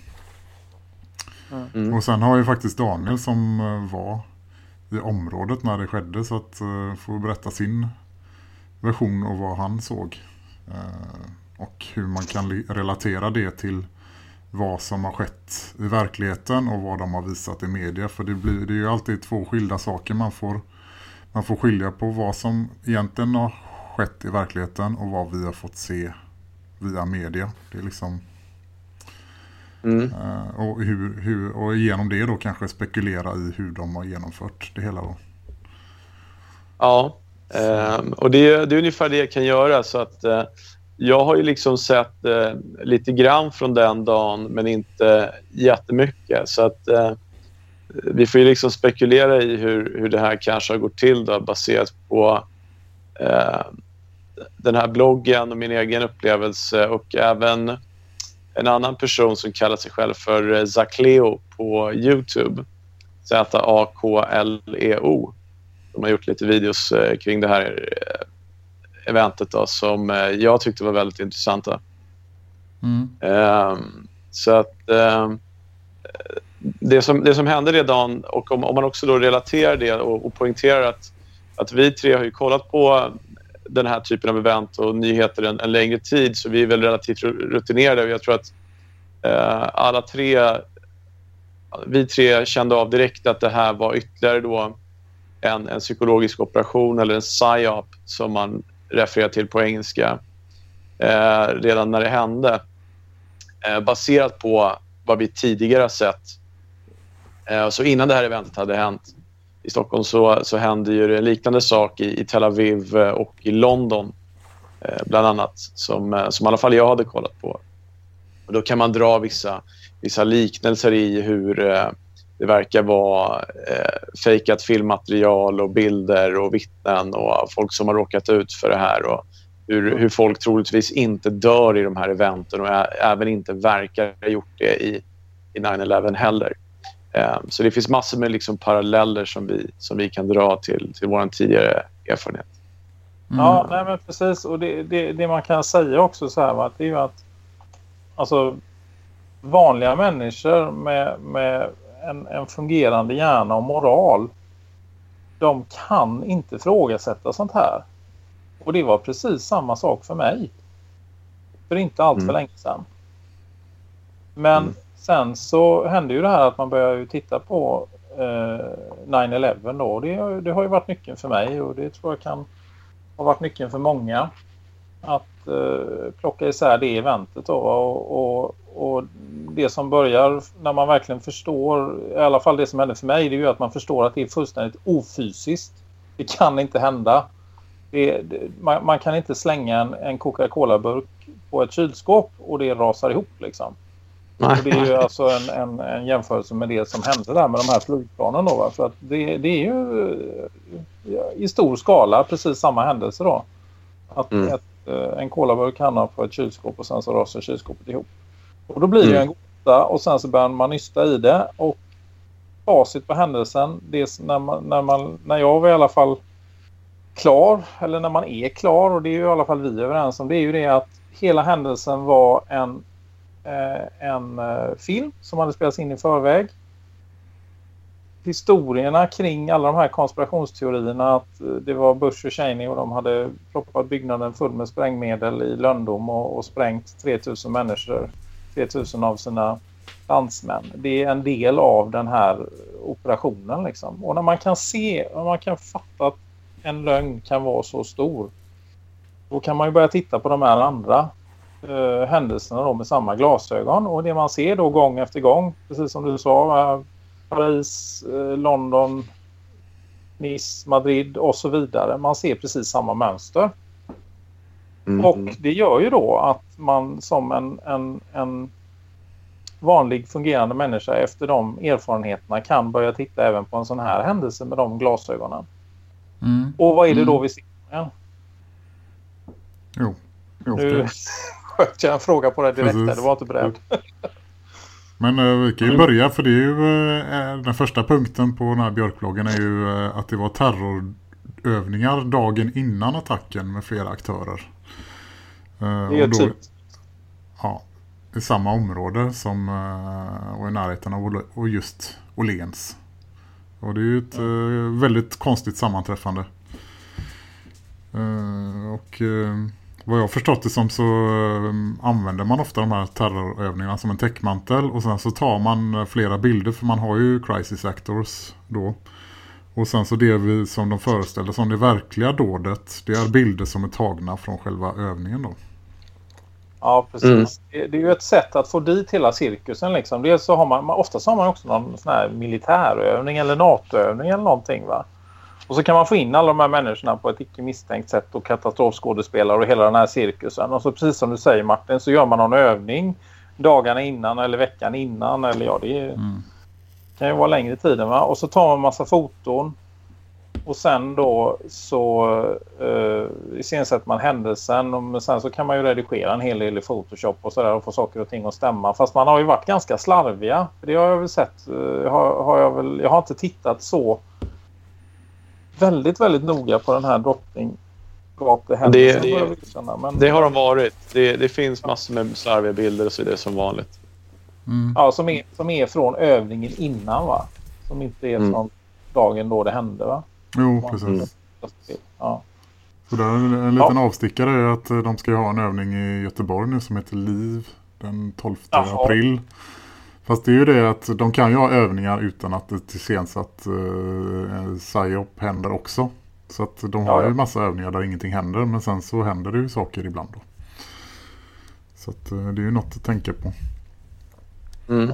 Mm. Och sen har ju faktiskt Daniel som eh, var i området när det skedde så att eh, få berätta sin version och vad han såg. Eh, och hur man kan relatera det till vad som har skett i verkligheten och vad de har visat i media. För det, blir, det är ju alltid två skilda saker. Man får, man får skilja på vad som egentligen har skett i verkligheten och vad vi har fått se via media. Det är liksom... Mm. Uh, och, hur, hur, och genom det då kanske spekulera i hur de har genomfört det hela då. Ja, uh, och det, det är ungefär det jag kan göra så att uh, jag har ju liksom sett eh, lite grann från den dagen men inte jättemycket. Så att eh, vi får ju liksom spekulera i hur, hur det här kanske har gått till då, baserat på eh, den här bloggen och min egen upplevelse och även en annan person som kallar sig själv för eh, Zacleo på Youtube. Z-A-K-L-E-O. De har gjort lite videos eh, kring det här eh, eventet då, som jag tyckte var väldigt intressanta. Mm. Um, så att um, det, som, det som hände det dagen och om, om man också då relaterar det och, och poängterar att, att vi tre har ju kollat på den här typen av event och nyheter en, en längre tid så vi är väl relativt rutinerade och jag tror att eh, alla tre vi tre kände av direkt att det här var ytterligare då en, en psykologisk operation eller en psyop som man refererar till på engelska eh, redan när det hände. Eh, baserat på vad vi tidigare har sett. Eh, så innan det här eventet hade hänt i Stockholm så, så händer ju en liknande sak i, i Tel Aviv eh, och i London eh, bland annat som, eh, som i alla fall jag hade kollat på. Och då kan man dra vissa, vissa liknelser i hur eh, det verkar vara eh, fejkat filmmaterial och bilder och vittnen och folk som har råkat ut för det här och hur, hur folk troligtvis inte dör i de här eventen och även inte verkar ha gjort det i, i 9-11 heller. Eh, så det finns massor med liksom paralleller som vi, som vi kan dra till, till vår tidigare erfarenhet. Mm. Ja, nej men precis. Och det, det, det, man kan säga också så här, va, det är ju att alltså, vanliga människor med, med en, en fungerande hjärna och moral de kan inte frågasätta sånt här. Och det var precis samma sak för mig. För inte allt för mm. länge sedan. Men mm sen så hände ju det här att man började titta på eh, 9-11 då. Det, det, har ju varit nyckeln för mig och det tror jag kan ha varit nyckeln för många. Att eh, plocka isär det eventet då och, och, och det som börjar när man verkligen förstår, i alla fall det som hände för mig, det är ju att man förstår att det är fullständigt ofysiskt. Det kan inte hända. Det, det, man, man, kan inte slänga en, en Coca-Cola-burk på ett kylskåp och det rasar ihop liksom. Och det är ju alltså en, en, en, jämförelse med det som hände där med de här flygplanen då. Va? För att det, det är ju i stor skala precis samma händelse då. Att mm. ett, eh, en colaburk hamnar på ett kylskåp och sen så rasar kylskåpet ihop. Och då blir det mm. en gåta och sen så börjar man nysta i det och facit på händelsen, det när, man, när, man, när jag var i alla fall klar, eller när man är klar och det är ju i alla fall vi överens om, det är ju det att hela händelsen var en, eh, Eh, en eh, film som hade spelats in i förväg. Historierna kring alla de här konspirationsteorierna att eh, det var Bush och Cheney och de hade proppat byggnaden full med sprängmedel i Löndom och, och sprängt 3000 människor 3000 av sina landsmän. Det är en del av den här operationen. Liksom. Och när man kan se, när man kan fatta att en lögn kan vara så stor då kan man ju börja titta på de här andra eh, händelserna då med samma glasögon. Och det man ser då gång efter gång, precis som du sa, Paris, eh, London, Nice, Madrid och så vidare. Man ser precis samma mönster. Mm. Och det gör ju då att man som en, en, en vanlig fungerande människa efter de erfarenheterna kan börja titta även på en sån här händelse med de glasögonen. Mm. Och vad är det då mm. vi ser med? Jo. jo nu sköt jag en fråga på det direkt. Där. Det var inte beredd. Men uh, vi kan ju mm. börja för det är ju uh, den första punkten på den här björkbloggen är ju uh, att det var terror övningar dagen innan attacken med flera aktörer. Eh, det är då, typ. Ja, i samma område som eh, och i närheten av och just Åhléns. Och det är ju ett väldigt konstigt sammanträffande. Och vad jag förstått det som så använder man ofta de här terrorövningarna som en täckmantel och sen så tar man flera bilder för man har ju crisis actors då. Och sen så det vi som de föreställer som det verkliga dådet det är bilder som är tagna från själva övningen då. Ja, precis. Mm. Det, det, är ju ett sätt att få dit hela cirkusen. Liksom. Dels så har man, ofta så har man också någon sån här militärövning eller NATO-övning eller någonting va. Och så kan man få in alla de här människorna på ett icke misstänkt sätt och katastrofskådespelare och hela den här cirkusen. Och så precis som du säger Martin så gör man någon övning dagarna innan eller veckan innan eller ja det är, mm. kan ju vara längre tiden va. Och så tar man massa foton och sen då så uh, iscensätter man händelsen och sen så kan man ju redigera en hel del i Photoshop och sådär och få saker och ting att stämma. Fast man har ju varit ganska slarviga. Det har jag väl sett. Uh, har, har jag, väl, jag har inte tittat så väldigt, väldigt noga på den här drottninggatuhändelsen. Det, det, men... det har de varit. Det, det finns massor med slarviga bilder och så vidare som vanligt. Mm. Ja, som är, som är från övningen innan va? Som inte är mm. från dagen då det hände va? Jo, precis. Mm. Ja. Så där, en liten ja. avstickare är att de ska ha en övning i Göteborg nu som heter LIV den 12 Jaha. april. Fast det är ju det att de kan ju ha övningar utan att det tillsensatt eh, psyop händer också. Så att de har ja, ja. ju massa övningar där ingenting händer men sen så händer det ju saker ibland då. Så att eh, det är ju något att tänka på. Mm.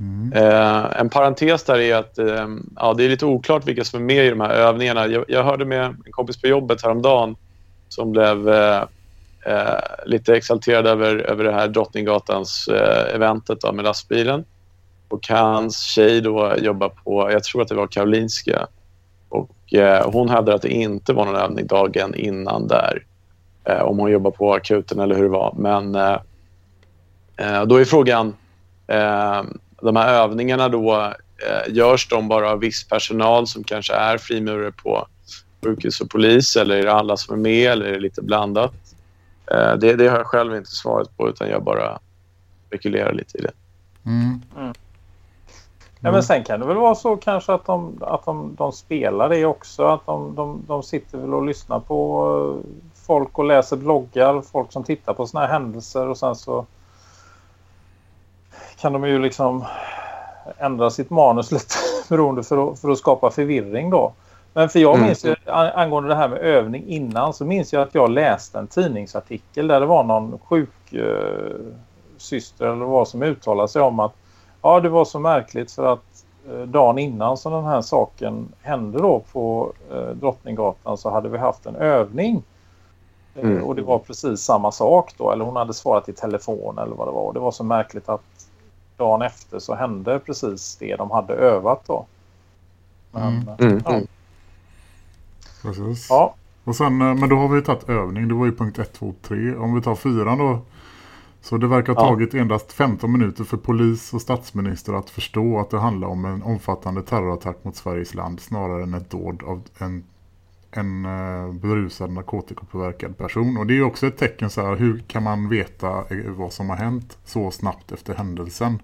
Mm. Eh, en parentes där är att eh, ja, det är lite oklart vilka som är med i de här övningarna. Jag, jag hörde med en kompis på jobbet häromdagen som blev eh, eh, lite exalterad över, över det här Drottninggatans-eventet eh, med lastbilen. Och hans tjej då jobbar på, jag tror att det var Karolinska. Och eh, hon hävdar att det inte var någon övning dagen innan där. Eh, om hon jobbar på akuten eller hur det var. Men eh, eh då är frågan, eh, de här övningarna då, eh, görs de bara av viss personal som kanske är frimurare på sjukhus och polis eller är det alla som är med eller är det lite blandat? Eh, det, det, har jag själv inte svaret på utan jag bara spekulerar lite i det. Mm. Mm. Ja, men sen kan det väl vara så kanske att de, att de, de spelar det också. Att de, de, de sitter väl och lyssnar på eh, folk och läser bloggar. Folk som tittar på såna här händelser och sen så kan de ju liksom ändra sitt manus lite beroende för att, för att skapa förvirring då. Men för jag mm. minns ju, angående det här med övning innan så minns jag att jag läste en tidningsartikel där det var någon sjuksyster eh, eller vad som uttalade sig om att ja det var så märkligt för att eh, dagen innan som den här saken hände då på eh, Drottninggatan så hade vi haft en övning eh, mm. och det var precis samma sak då eller hon hade svarat i telefon eller vad det var och det var så märkligt att dagen efter så hände precis det de hade övat då. Men, mm. Mm. Ja. Precis. Ja. Och sen, eh, men då har vi tagit övning. Det var ju punkt 1, 2, 3. Om vi tar fyran då. Så det verkar ha tagit endast 15 minuter för polis och statsminister att förstå att det handlar om en omfattande terrorattack mot Sveriges land snarare än ett dåd av en, en uh, berusad narkotikapåverkad person. Och det är också ett tecken så här, hur kan man veta eh, vad som har hänt så snabbt efter händelsen?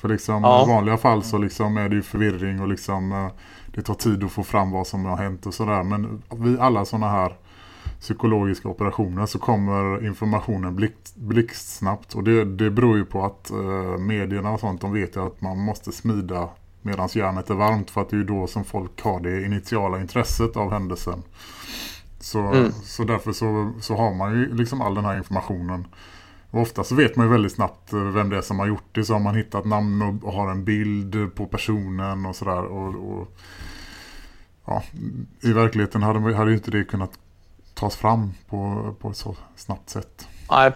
För liksom ja. i vanliga fall så liksom är det ju förvirring och liksom... Det tar tid att få fram vad som har hänt och sådär. Men vid alla sådana här psykologiska operationer så kommer informationen blixt, blixtsnabbt. Och det, det beror ju på att eh, medierna och sånt de vet ju att man måste smida medan järnet är varmt. För att det är ju då som folk har det initiala intresset av händelsen. Så, mm. så därför så, så har man ju liksom all den här informationen. Och ofta så vet man ju väldigt snabbt eh, vem det är som har gjort det. Så har man hittat namn och, och har en bild på personen och sådär. Och, och ja, i verkligheten hade, hade inte det kunnat tas fram på, på ett så snabbt sätt. Nej,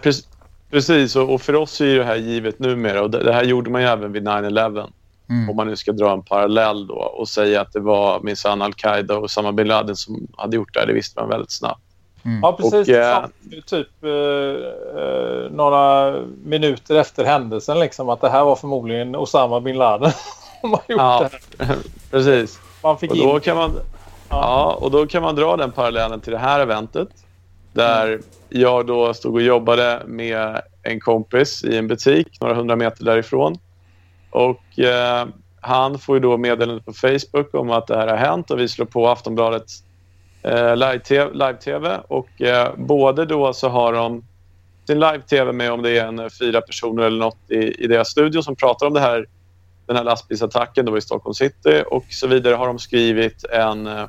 precis. Och, för oss är det här givet numera. Och det, det här gjorde man ju även vid 9-11. Mm. Om man nu ska dra en parallell då och säga att det var minsann Al-Qaida och Osama bin Laden som hade gjort det här, det visste man väldigt snabbt. Mm. Ja, precis. Och, äh, typ eh, eh, några minuter efter händelsen liksom att det här var förmodligen Osama bin Laden som har gjort ja, det här. Precis. Man fick och då in. kan man Ja, och då kan man dra den parallellen till det här eventet. Där jag då stod och jobbade med en kompis i en butik några hundra meter därifrån. Och eh, han får ju då meddelande på Facebook om att det här har hänt och vi slår på Aftonbladets eh, live-tv. Live och eh, både då så har de sin live-tv med om det är en eh, fyra personer eller något i, i deras studio som pratar om det här, den här lastbilsattacken då i Stockholm city och så vidare har de skrivit en, eh,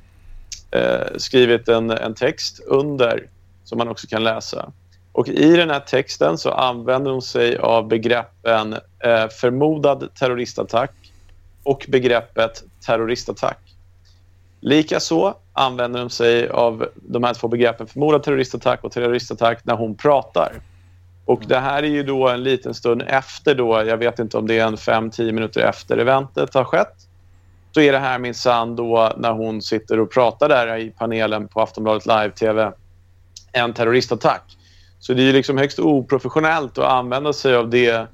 eh skrivit en, en text under som man också kan läsa. Och I den här texten så använder de sig av begreppen eh, förmodad terroristattack och begreppet terroristattack. Likaså använder de sig av de här två begreppen förmodad terroristattack och terroristattack när hon pratar. Och Det här är ju då en liten stund efter, då, jag vet inte om det är en 5-10 minuter efter eventet har skett. Så är det här minsann då när hon sitter och pratar där i panelen på Aftonbladet Live-TV en terroristattack. Så det är liksom högst oprofessionellt att använda sig av det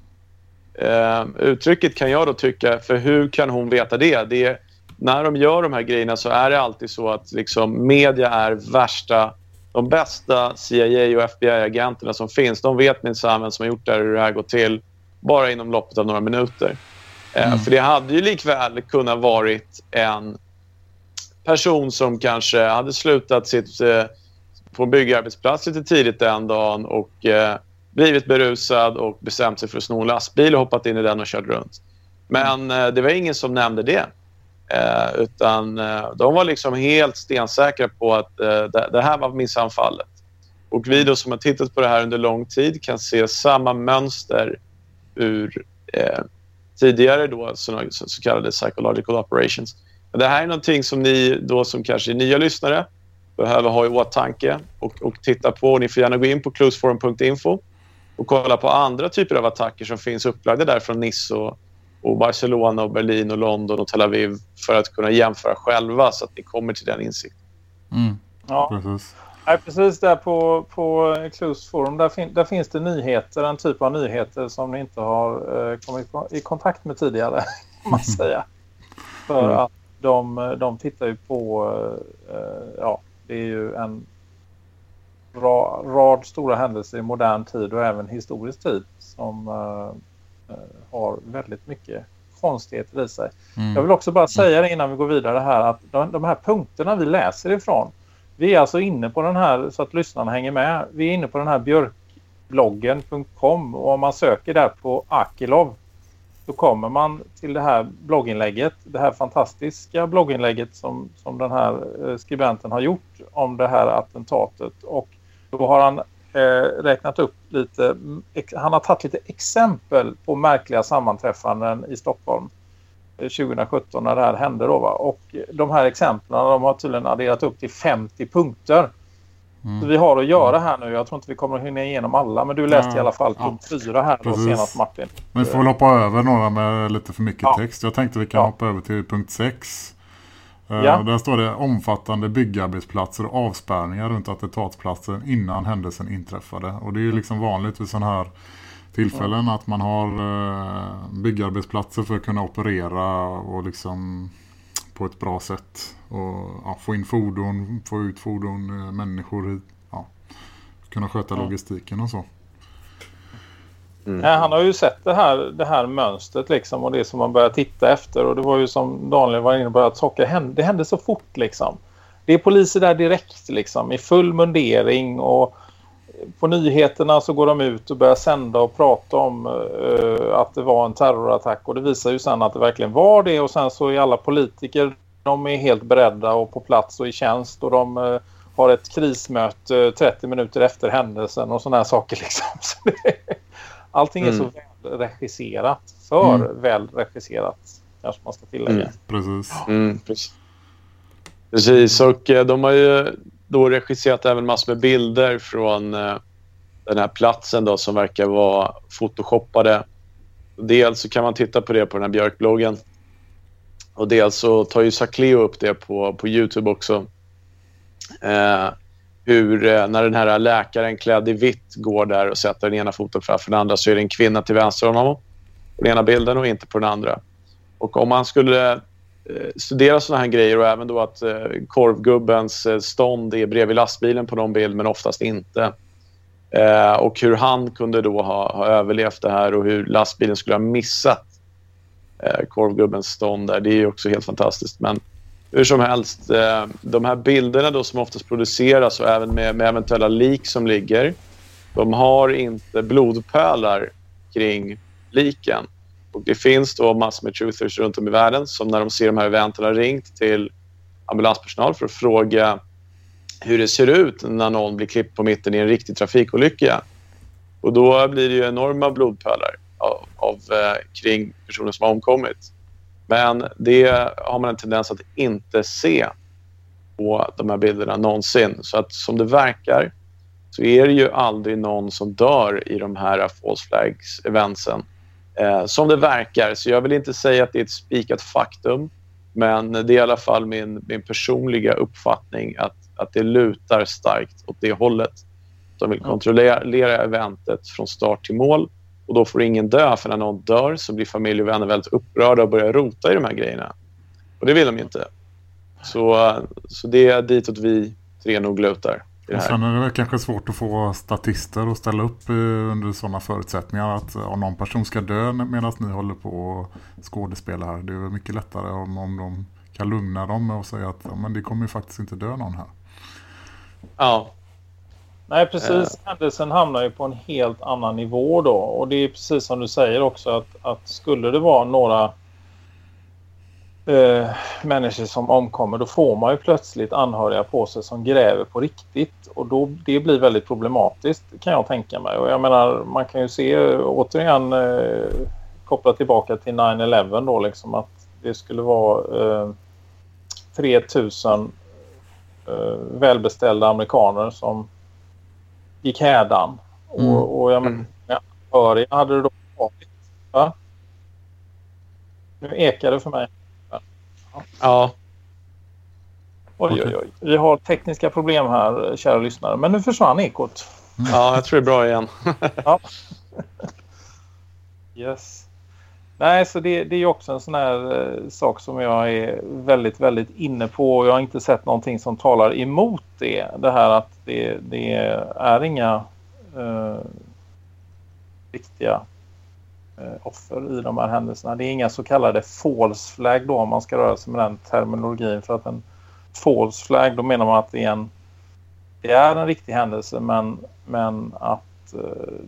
eh, uttrycket kan jag då tycka. För hur kan hon veta det? det är, när de gör de här grejerna så är det alltid så att liksom, media är värsta de bästa CIA och FBI-agenterna som finns, de vet minsann vem som har gjort det här och hur det här går till bara inom loppet av några minuter. Eh, mm. för det hade ju likväl kunnat varit en person som kanske hade slutat sitt eh, på en byggarbetsplats lite tidigt den dagen och eh, blivit berusad och bestämt sig för att sno en lastbil och hoppat in i den och kört runt. Men det var ingen som nämnde det. Eh, utan eh, de var liksom helt stensäkra på att eh, det, det, här var minsann fallet. Och vi då som har tittat på det här under lång tid kan se samma mönster ur eh, tidigare då, så, så kallade psychological operations. Men det här är någonting som ni då som kanske är nya lyssnare behöver ha i åtanke och, och titta på. Ni får gärna gå in på closeforum.info och kolla på andra typer av attacker som finns upplagda där från NIS och, och Barcelona, och Berlin, och London och Tel Aviv för att kunna jämföra själva så att ni kommer till den insikten. Mm. Ja. Precis. Nej, precis där på, på Clues Forum där, fin där, finns det nyheter, en typ av nyheter som ni inte har eh, kommit i kontakt med tidigare kan man säga. För mm. att de, de tittar ju på eh, ja, det är ju en rad stora händelser i modern tid och även historisk tid som uh, har väldigt mycket konstigheter i sig. Mm. Jag vill också bara säga det innan vi går vidare här att de, de, här punkterna vi läser ifrån vi är alltså inne på den här så att lyssnarna hänger med. Vi är inne på den här björkbloggen.com och om man söker där på Akilov då kommer man till det här blogginlägget, det här fantastiska blogginlägget som, som den här eh, skribenten har gjort om det här attentatet. Och då har han eh, räknat upp lite, han har tagit lite exempel på märkliga sammanträffanden i Stockholm 2017 eh, när det här hände. Då, va? Och de här exemplen de har tydligen adderat upp till 50 punkter. Mm. Så vi har att göra här nu. Jag tror inte vi kommer att hinna igenom alla. Men du läste ja. i alla fall punkt ja. 4 här då senast Martin. Men vi får väl hoppa över några med lite för mycket ja. text. Jag tänkte vi kan hoppa över till punkt 6. Eh, där står det omfattande byggarbetsplatser och avspärrningar runt attentatsplatsen innan händelsen inträffade. Och det är ju liksom vanligt vid sådana här tillfällen att man har uh, byggarbetsplatser för att kunna operera och liksom på ett bra sätt. Och ja, få in fordon, få ut fordon, eh, människor, ja, kunna sköta logistiken och så. Mm. Eh, han har ju sett det här, det här mönstret liksom och det som man börjar titta efter och det var ju som Daniel var inne på att saker hände, det hände så fort liksom. Det är poliser där direkt liksom i full mundering och på nyheterna så går de ut och börjar sända och prata om uh, att det var en terrorattack och det visar ju sen att det verkligen var det och sen så är alla politiker de är helt beredda och på plats och i tjänst och de uh, har ett krismöte 30 minuter efter händelsen och sådana här saker liksom. Så det, allting mm. är så väl regisserat, för mm. väl regisserat kanske man ska tillägga. Mm, precis. Mm, precis. Precis, och eh, de har ju då regisserat även massor med bilder från eh, den här platsen då som verkar vara photoshoppade. Dels så kan man titta på det på den här Björkbloggen. Och dels så tar ju Sacleo upp det på, på Youtube också. Eh, hur eh, när den här läkaren klädd i vitt går där och sätter den ena foten framför den andra så är det en kvinna till vänster om honom på den ena bilden och inte på den andra. Och om man skulle eh, studera sådana här grejer och även då att eh, korvgubbens stånd är bredvid lastbilen på någon bild men oftast inte. Och hur han kunde då ha, ha överlevt det här och hur lastbilen skulle ha missat korvgubbens stånd där. Det är ju också helt fantastiskt. Men hur som helst, eh, de här bilderna då som oftast produceras och även med, med eventuella lik som ligger, de har inte blodpölar kring liken. Och det finns då massor med truthers runt om i världen som när de ser de här eventen har ringt till ambulanspersonal för att fråga hur det ser ut när någon blir klippt på mitten i en riktig trafikolycka. Och då blir det ju enorma blodpölar av, av eh, kring personer som har omkommit. Men det har man en tendens att inte se på de här bilderna någonsin. Så att som det verkar så är det ju aldrig någon som dör i de här false flags-eventsen. Eh, som det verkar. Så jag vill inte säga att det är ett spikat faktum. Men det är i alla fall min, min personliga uppfattning att, att det lutar starkt åt det hållet. De vill kontrollera eventet från start till mål och då får ingen dö, för när någon dör så blir familj och vänner väldigt upprörda och börjar rota i de här grejerna. Och det vill de ju inte. Så, så det är ditåt vi tre nog lutar. Och sen är det kanske svårt att få statister att ställa upp under sådana förutsättningar att om någon person ska dö medan ni håller på och skådespela här. Det är mycket lättare om, om de kan lugna dem och säga att men det kommer ju faktiskt inte dö någon här. Ja, Nej, precis. Händelsen hamnar ju på en helt annan nivå då. Och det är precis som du säger också att, att skulle det vara några eh, människor som omkommer då får man ju plötsligt anhöriga på sig som gräver på riktigt. Och då, det blir väldigt problematiskt kan jag tänka mig. Och jag menar, man kan ju se återigen eh, kopplat tillbaka till 9-11 då liksom att det skulle vara eh, 3000 eh, välbeställda amerikaner som gick hädan. Mm. Och, och jag menar, mm. hade det då varit. Va? Nu ekar det för mig. Ja. ja. Oj, oj, oj. Vi har tekniska problem här, kära lyssnare. Men nu försvann ekot. Mm. Ja, jag tror det är bra igen. ja. yes. Nej, så det, det är också en sån här eh, sak som jag är väldigt, väldigt inne på. Jag har inte sett någonting som talar emot det. Det här att det, det är inga eh, riktiga eh, offer i de här händelserna. Det är inga så kallade false flag då om man ska röra sig med den terminologin. För att en false flag, då menar man att det är en, det är en riktig händelse men, men att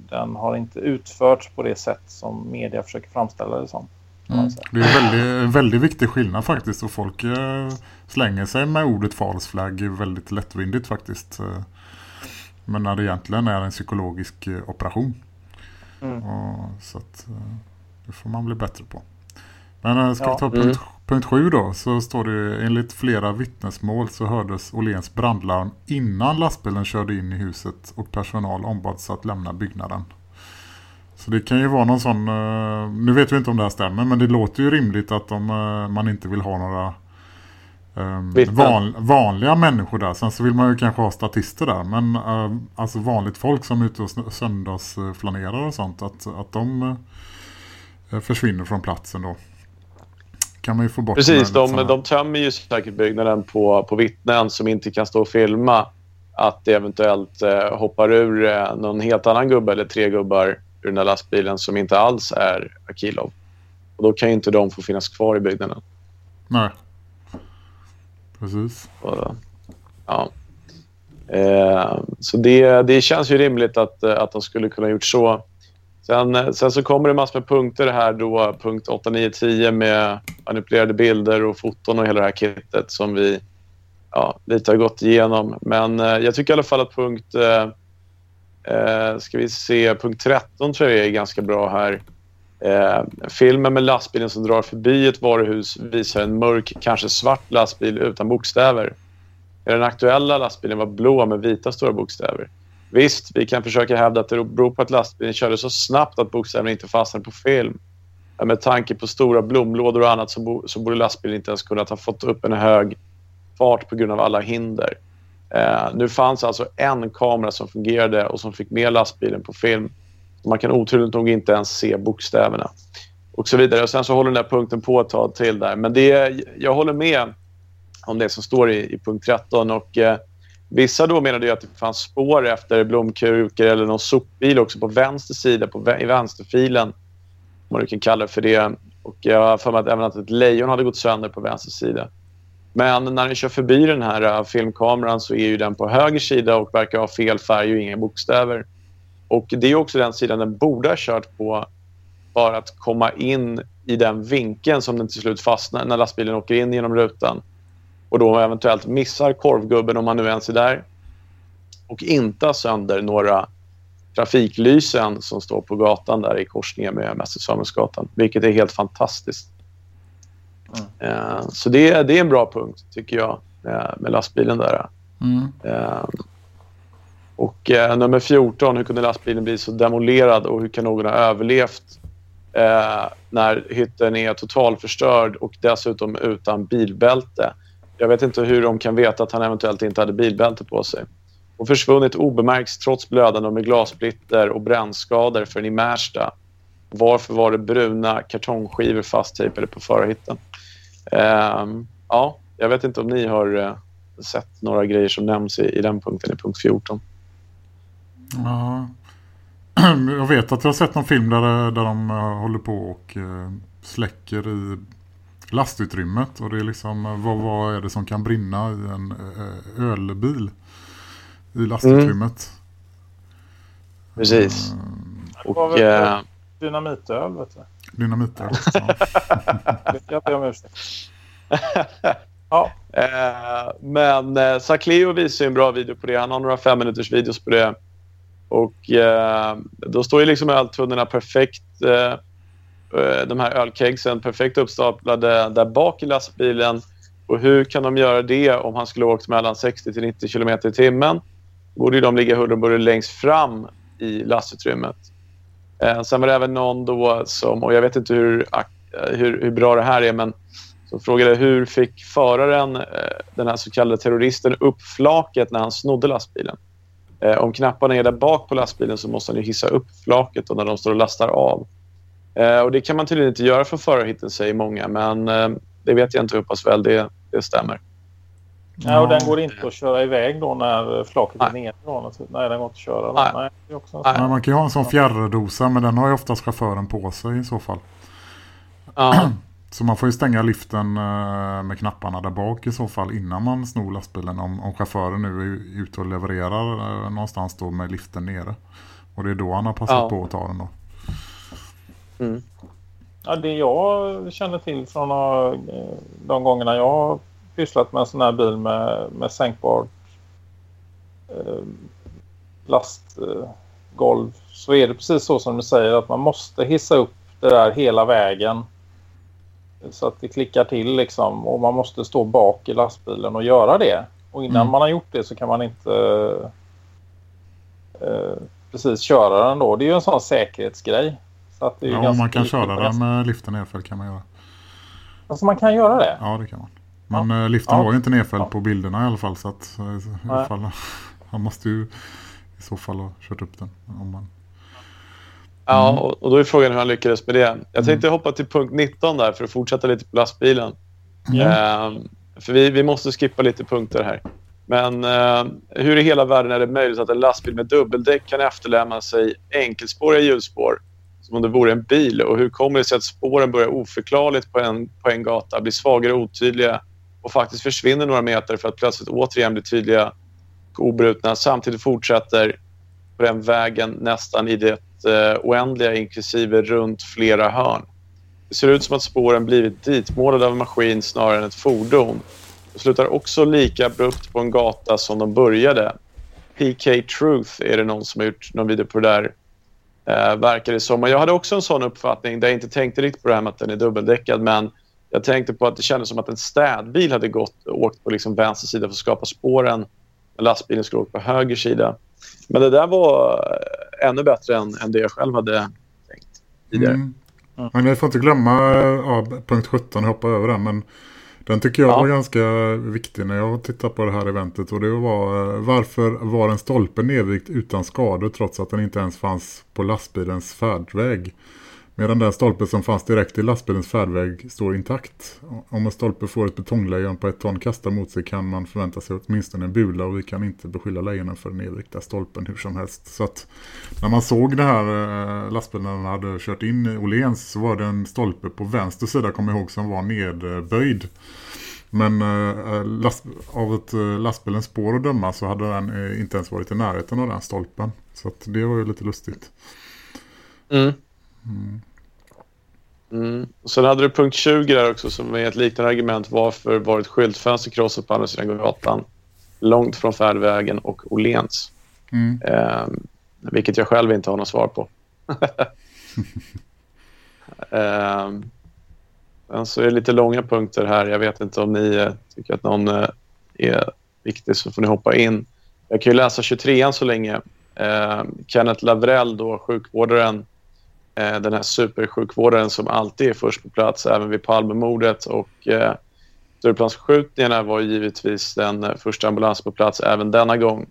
den har inte utförts på det sätt som media försöker framställa det som. Mm. Det är en väldigt, en väldigt viktig skillnad faktiskt och folk eh, slänger sig med ordet false flag väldigt lättvindigt faktiskt. Eh, men när det egentligen är en psykologisk operation. Mm. Och, så att det får man bli bättre på. Men ska ja. vi ta punkt mm. Punkt 7 då så står det enligt flera vittnesmål så hördes Olens brandlarm innan lastbilen körde in i huset och personal ombads att lämna byggnaden. Så det kan ju vara någon sån, uh, nu vet vi inte om det här stämmer men det låter ju rimligt att om uh, man inte vill ha några um, van, vanliga människor där. Sen så vill man ju kanske ha statister där men uh, alltså vanligt folk som är ute och söndagsflanerar och sånt att, att de försvinner från platsen då kan man ju få bort. Precis, de, de tömmer ju säkert byggnaden på, på vittnen som inte kan stå och filma att det eventuellt eh, hoppar ur eh, någon helt annan gubbe eller tre gubbar ur den där lastbilen som inte alls är Akilov. Och då kan ju inte de få finnas kvar i byggnaden. Nej. Precis. Och, ja. Eh, så det, det känns ju rimligt att, eh, att de skulle kunna gjort så. Sen, eh, sen så kommer det massor med punkter här då, punkt 8, 9, 10 med manipulerade bilder och foton och hela det här kittet som vi ja, lite har gått igenom. Men eh, jag tycker i alla fall att punkt, eh, eh ska vi se, punkt 13 tror jag är ganska bra här. Eh, filmen med lastbilen som drar förbi ett varuhus visar en mörk, kanske svart lastbil utan bokstäver. Den aktuella lastbilen var blå med vita stora bokstäver. Visst, vi kan försöka hävda att det beror på att lastbilen körde så snabbt att bokstäverna inte fastnade på film. Men med tanke på stora blomlådor och annat så, bo, så borde lastbilen inte ens kunnat ha fått upp en hög fart på grund av alla hinder. Eh, nu fanns alltså en kamera som fungerade och som fick med lastbilen på film. Man kan otroligt nog inte ens se bokstäverna. och så vidare. Och sen så håller den där punkten på ett tag till där. Men det, jag håller med om det som står i, i punkt 13 och eh, vissa då menade ju att det fanns spår efter blomkrukor eller någon sopbil också på vänster sida, på, i vänsterfilen. Vad du kan kalla det för det. Och jag har för mig att även att ett lejon hade gått sönder på vänster sida. Men när ni kör förbi den här äh, filmkameran så är ju den på höger sida och verkar ha fel färg och inga bokstäver. Och det är också den sidan den borde ha kört på för att komma in i den vinkeln som den till slut fastnar när lastbilen åker in genom rutan. Och då eventuellt missar korvgubben om han nu ens är där. Och inte sönder några trafiklysen som står på gatan där i korsningen med Mäster Samuelsgatan. Vilket är helt fantastiskt. Mm. Uh, så det, det är en bra punkt tycker jag med, med lastbilen där. Mm. Uh, och nummer 14, hur kunde lastbilen bli så demolerad och hur kan någon ha överlevt när hytten är totalförstörd och dessutom utan bilbälte? Jag vet inte hur de kan veta att han eventuellt inte hade bilbälte på sig. Och försvunnit obemärkt trots blödande och med glassplitter och brännskador förrän i Märsta. Varför var det bruna kartongskivor fasttejpade på förarhytten? Um, ja, jag vet inte om ni har uh, sett några grejer som nämns i, i den punkten i punkt 14. Ja, jag vet att jag har sett någon film där, eh, där de uh, håller på och uh, släcker i lastutrymmet och det är liksom vad, vad är det som kan brinna i en ölbil i lastutrymmet. Mm. Precis. Och, äh, dynamitöl vet du. Dynamitöl. jag ber om ursäkt. ja. Eh, men eh, Sacleo visar en bra video på det. Han har några fem minuters videos på det. Och eh, då står ju liksom öltunnorna perfekt eh, eh, Eh, de här ölkegsen perfekt uppstaplade där bak i lastbilen. Och hur kan de göra det om han skulle ha åkt mellan 60 till 90 km i timmen? borde de ligga huller längst fram i lastutrymmet. Eh, sen var det även någon då som, och jag vet inte hur, eh, hur, hur bra det här är, men som frågade hur fick föraren, eh, den här så kallade terroristen, upp flaket när han snodde lastbilen? Eh, om knapparna är där bak på lastbilen så måste han hissa upp flaket när de står och lastar av. Eh, och Det kan man tydligen inte göra för förarhytten, säger många, men eh, det vet jag inte hur pass väl det, det stämmer. Ja, och den går inte att köra iväg då när flaket är nere. Då, Nej, den går inte att köra. Nej. Nej, det är också Nej, man kan ju ha en sån fjärrdosa men den har ju oftast chauffören på sig i så fall. Ja. Så man får ju stänga liften eh, med knapparna där bak i så fall innan man snor lastbilen. Om, om chauffören nu är ute och levererar eh, någonstans då med liften nere. Och det är då han har passat ja. på att ta den då. Mm. Ja, det jag känner till från eh, de gångerna jag har pysslat med en sån här bil med, med sänkbart eh, lastgolv eh, så är det precis så som du säger att man måste hissa upp det där hela vägen så att det klickar till liksom och man måste stå bak i lastbilen och göra det. Och innan mm. man har gjort det så kan man inte eh, precis köra den då. Det är ju en sån säkerhetsgrej. Så att det är ja, man kan köra den med liften nedfälld kan man göra. Alltså man kan göra det? Ja, det kan man. Men ja. Eh, liften ja. var ju inte nedfälld ja. på bilderna i alla fall. Så att, eh, i alla fall, han måste ju i så fall ha kört upp den. Om man... Ja, mm. och då är frågan hur han lyckades med det. Jag mm. tänkte mm. hoppa till punkt 19 där för att fortsätta lite på lastbilen. Mm. Uh, för vi, vi måste skippa lite punkter här. Men uh, hur i hela världen är det möjligt att en lastbil med dubbeldäck kan efterlämna sig enkelspåriga hjulspår som om det vore en bil? Och hur kommer det sig att spåren börjar oförklarligt på en, på en gata, blir svagare och otydliga och faktiskt försvinner några meter för att plötsligt återigen bli tydliga och obrutna. Samtidigt fortsätter på den vägen nästan i det eh, oändliga inklusive runt flera hörn. Det ser ut som att spåren blivit ditmålade av en maskin snarare än ett fordon. De slutar också lika abrupt på en gata som de började. PK Truth är det någon som har gjort någon video på det där. Eh, verkar det som. Och jag hade också en sån uppfattning där jag inte tänkte riktigt på det här med att den är dubbeldäckad men jag tänkte på att det kändes som att en städbil hade gått åkt på liksom vänster sida för att skapa spåren. Men lastbilen skulle åka på höger sida. Men det där var eh, ännu bättre än, än det jag själv hade tänkt tidigare. Mm. Ja. Men jag får inte glömma ja, punkt 17 och hoppa över den. Men den tycker jag ja. var ganska viktig när jag tittade på det här eventet. Och det var varför var en stolpe nedvikt utan skador trots att den inte ens fanns på lastbilens färdväg? Medan den stolpe som fanns direkt i lastbilens färdväg står intakt. Om en stolpe får ett betonglejon på ett ton kastar mot sig kan man förvänta sig åtminstone en bula och vi kan inte beskylla lejonen för den nedrikta stolpen hur som helst. Så att när man såg det här eh, lastbilen när den hade kört in i Olens så var det en stolpe på vänster sida kommer jag ihåg som var nedböjd. Men eh, last, av ett eh, lastbilens spår att döma så hade den eh, inte ens varit i närheten av den stolpen. Så att det var ju lite lustigt. Mm. Mm. Mm. Sen hade du punkt 20 där också som är ett liknande argument. Varför var ett skyltfönster krossat på andra sidan gatan? Långt från färdvägen och Olens. Mm. Eh, vilket jag själv inte har något svar på. eh, sen så är det lite långa punkter här. Jag vet inte om ni eh, tycker att någon eh, är viktig så får ni hoppa in. Jag kan ju läsa 23an så länge. Eh, Kenneth Lavrell, då, sjukvårdaren den här supersjukvårdaren som alltid är först på plats även vid Palmemordet och eh, Stureplansskjutningarna var givetvis den eh, första ambulans på plats även denna gång.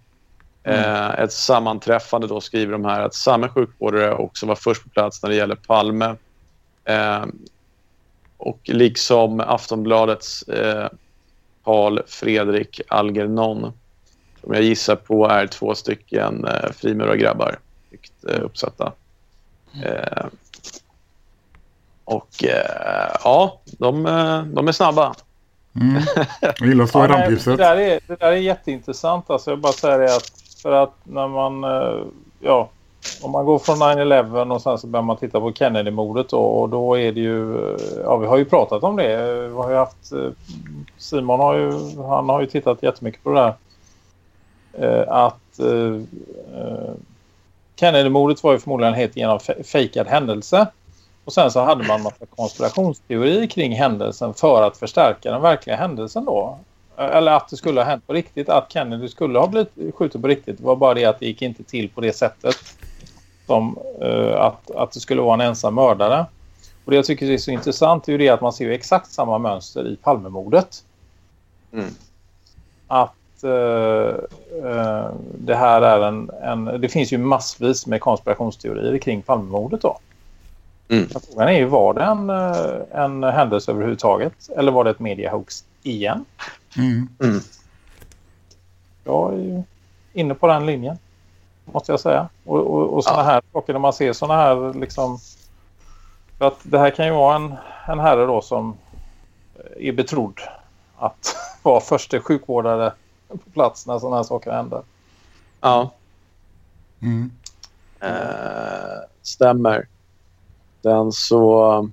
Mm. Eh, ett sammanträffande då skriver de här att samma sjukvårdare också var först på plats när det gäller Palme. Eh, och liksom Aftonbladets eh, Paul Fredrik Algernon som jag gissar på är två stycken eh, frimurargrabbar eh, uppsatta. Eh, och eh, ja, de, eh, de är snabba. Mm. Jag gillar att stå i rampljuset. Det, där är, det där är jätteintressant. Alltså jag bara säger det att för att när man, eh, ja, om man går från 9-11 och sen så börjar man titta på Kennedy-mordet då, och då är det ju, ja vi har ju pratat om det. Vi har ju haft, Simon har ju, han har ju tittat jättemycket på det där. Att Kennedy-mordet var ju förmodligen en helt igenom fejkad händelse. Och sen så hade man massa konspirationsteorier kring händelsen för att förstärka den verkliga händelsen då. Eller att det skulle ha hänt på riktigt. Att Kennedy skulle ha blivit skjuten på riktigt. Det var bara det att det gick inte till på det sättet. Som uh, att, att det skulle vara en ensam mördare. Och det jag tycker är så intressant är ju det att man ser exakt samma mönster i Palmemordet. Mm. Att uh, det här är en, en... Det finns ju massvis med konspirationsteorier kring Palmemordet då. Mm. Frågan är ju, var det en, eh, en händelse överhuvudtaget? Eller var det ett mediahoax igen? Mm. Mm. Jag är ju inne på den linjen. Måste jag säga. Och, och, och sådana ja. här saker när man ser sådana här liksom... För att det här kan ju vara en, en herre då som är betrodd att vara första sjukvårdare på plats när sådana här saker händer. Ja. Mm. Eh, stämmer. Sen så...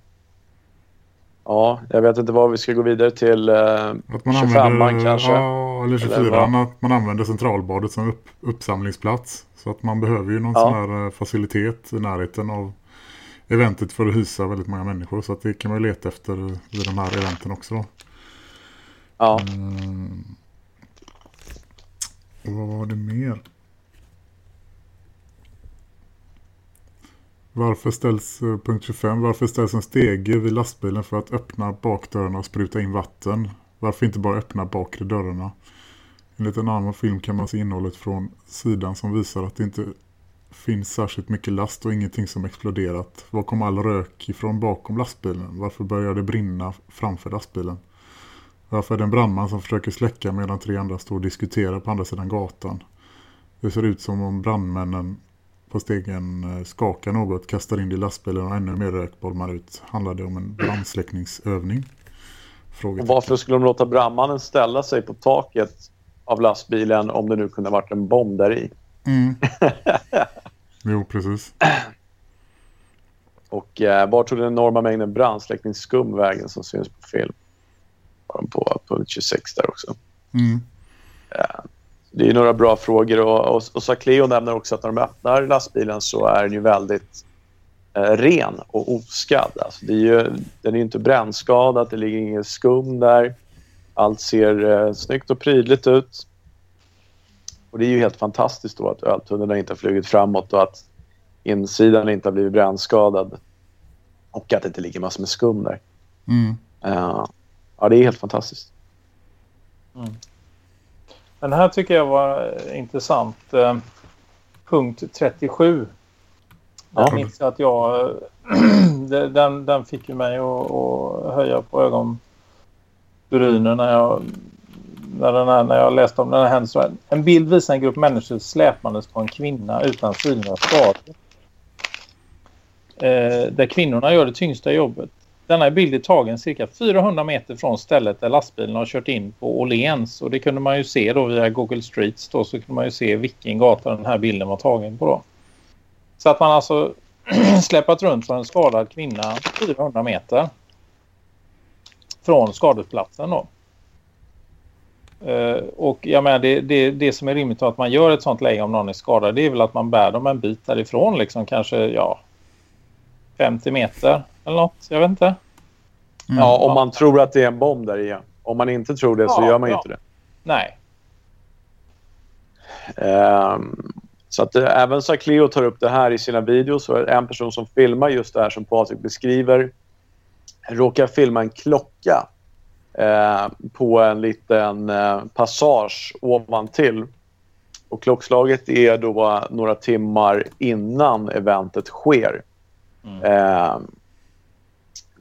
Ja, jag vet inte vad vi ska gå vidare till. Eh, att man 25 använder, kanske. Ja, eller 24. Eller att man använder centralbadet som upp, uppsamlingsplats. Så att man behöver ju någon ja. sån här eh, facilitet i närheten av eventet för att hysa väldigt många människor. Så att det kan man ju leta efter vid de här eventen också då. Ja. Mm. Och vad var det mer? Varför ställs, eh, punkt 25, varför ställs en stege vid lastbilen för att öppna bakdörrarna och spruta in vatten? Varför inte bara öppna bakre dörrarna? Enligt en annan film kan man se innehållet från sidan som visar att det inte finns särskilt mycket last och ingenting som exploderat. Var kom all rök ifrån bakom lastbilen? Varför började det brinna framför lastbilen? Varför är det en brandman som försöker släcka medan tre andra står och diskuterar på andra sidan gatan? Det ser ut som om brandmännen på stegen eh, skakar något, kastar in i lastbilen och ännu mer rök bolmar ut. Handlar det om en brandsläckningsövning? Och varför skulle de låta brandmannen ställa sig på taket av lastbilen om det nu kunde ha varit en bomb där i? Mm. jo, precis. Och eh, var tog den enorma mängden brandsläckningsskum vägen som syns på film? De på punkt 26 där också. Mm. Eh, det är några bra frågor och, och, och Sacleo nämner också att när de öppnar lastbilen så är den ju väldigt eh, ren och oskadd. Alltså det är ju, den är ju inte brännskadad, det ligger inget skum där. Allt ser eh, snyggt och prydligt ut. Och det är ju helt fantastiskt då att öltunnorna inte har flugit framåt och att insidan inte har blivit brännskadad. Och att det inte ligger massor med skum där. Mm. Uh, ja, det är helt fantastiskt. Mm. Den här tycker jag var intressant. Eh, punkt 37. Ja. Jag minns att jag... den, den fick ju mig att, att höja på ögonbrynen när jag, när, den här, när jag läste om den här händelsen. En bild visar en grupp människor släpandes på en kvinna utan synliga skador. Eh, där kvinnorna gör det tyngsta jobbet. Denna bild är tagen cirka 400 meter från stället där lastbilen har kört in på Åhléns. Och det kunde man ju se då via Google Streets då så kunde man ju se vilken gata den här bilden var tagen på då. Så att man alltså släpat runt för en skadad kvinna 400 meter från skadeplatsen. då. Uh, och jag menar, det, det, det som är rimligt att man gör ett sånt läge om någon är skadad det är väl att man bär dem en bit därifrån liksom kanske ja 50 meter eller något, jag vet inte. Mm. Ja, om man tror att det är en bomb där i. Om man inte tror det så gör man ju ja. inte det. Nej. Um, så att äh, även Sacleo tar upp det här i sina videos. Och en person som filmar just det här som Patrik beskriver råkar filma en klocka eh, på en liten eh, passage ovantill. Och klockslaget är då några timmar innan eventet sker. Mm. Eh,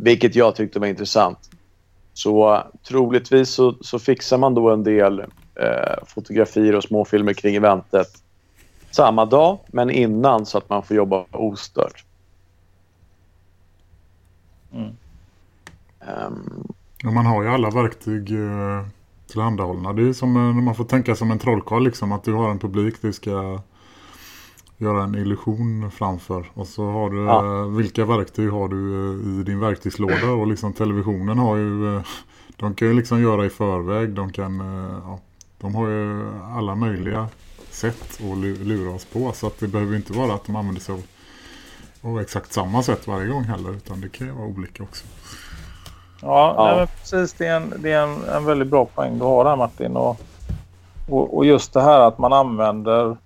vilket jag tyckte var intressant. Så troligtvis så, så fixar man då en del eh, fotografier och småfilmer kring eventet samma dag, men innan så att man får jobba ostört. Mm. Um, ja, man har ju alla verktyg eh, tillhandahållna. Det är som när man får tänka som en trollkarl liksom, att du har en publik du ska göra en illusion framför. Och så har du, ja. vilka verktyg har du eh, i din verktygslåda och liksom televisionen har ju, eh, de kan ju liksom göra i förväg, de kan, eh, ja, de har ju alla möjliga sätt att lura oss på. Så att det behöver inte vara att de använder sig av, av exakt samma sätt varje gång heller, utan det kan ju vara olika också. Ja, ja. Nej, precis. Det är, en, det är en, en väldigt bra poäng du har där Martin. Och, och, och just det här att man använder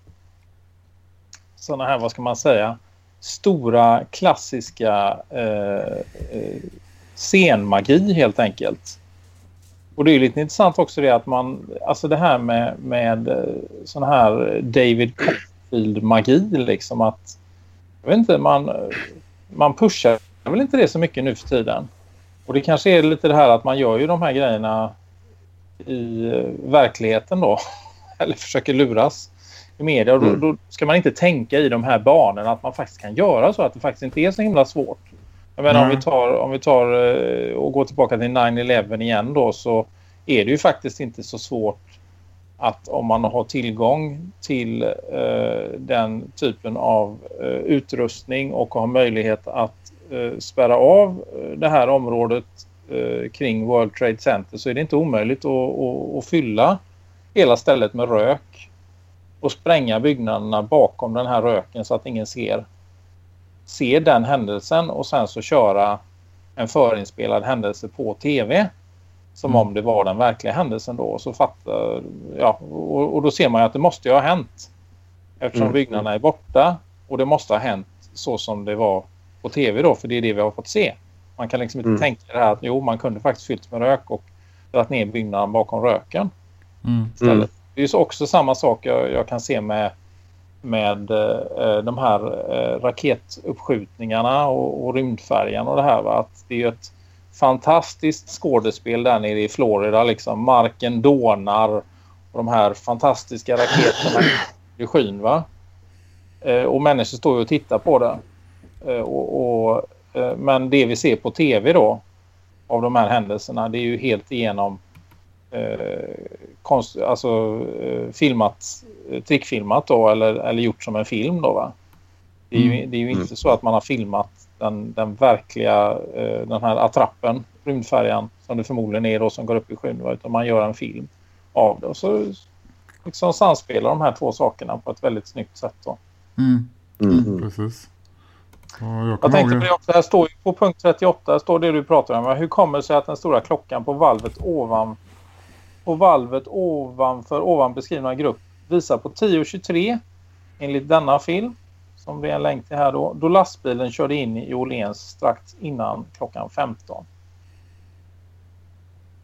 sådana här, vad ska man säga, stora klassiska eh, eh scenmagi helt enkelt. Och det är lite intressant också det att man, alltså det här med, med eh, sån här David Copperfield-magi liksom att, jag vet inte, man, man pushar väl inte det så mycket nu för tiden. Och det kanske är lite det här att man gör ju de här grejerna i eh, verkligheten då. Eller försöker luras i media. Och då, mm. då, ska man inte tänka i de här banorna att man faktiskt kan göra så att det faktiskt inte är så himla svårt. Jag menar mm. om vi tar, om vi tar eh, och går tillbaka till 9-11 igen då så är det ju faktiskt inte så svårt att om man har tillgång till eh, den typen av eh, utrustning och har möjlighet att eh, spärra av eh, det här området eh, kring World Trade Center så är det inte omöjligt att, att, att fylla hela stället med rök och spränga byggnaderna bakom den här röken så att ingen ser, ser den händelsen och sen så köra en förinspelad händelse på tv som mm. om det var den verkliga händelsen då. Så fattar, ja, och, och, då ser man ju att det måste ju ha hänt eftersom mm. byggnaderna är borta och det måste ha hänt så som det var på tv då för det är det vi har fått se. Man kan liksom inte mm. tänka det här att jo man kunde faktiskt fyllt med rök och dragit ner byggnaden bakom röken. Mm. Istället. Det är också samma sak jag, jag kan se med, med eh, de här eh, raketuppskjutningarna och, och rymdfärjan och det här. Va? Att det är ett fantastiskt skådespel där nere i Florida. Liksom. Marken dånar och de här fantastiska raketerna i skyn. Va? Eh, och människor står ju och tittar på det. Eh, och, och, eh, men det vi ser på tv då av de här händelserna det är ju helt igenom konst, alltså, eh, filmat, eh, trickfilmat då eller, eller gjort som en film då va? Det är ju, mm. det är ju inte mm. så att man har filmat den, den verkliga, eh, den här attrappen, rymdfärjan som det förmodligen är då som går upp i skyn utan man gör en film av det och så liksom samspelar de här två sakerna på ett väldigt snyggt sätt då. Mm. Mm. mm. Precis. jag, jag tänkte på det också, här står ju på punkt 38, här står det du pratar om. Hur kommer det sig att den stora klockan på valvet ovan på valvet ovanför ovan beskrivna grupp visar på 10.23 enligt denna film som det är en länk till här då, då lastbilen körde in i Åhléns strax innan klockan 15.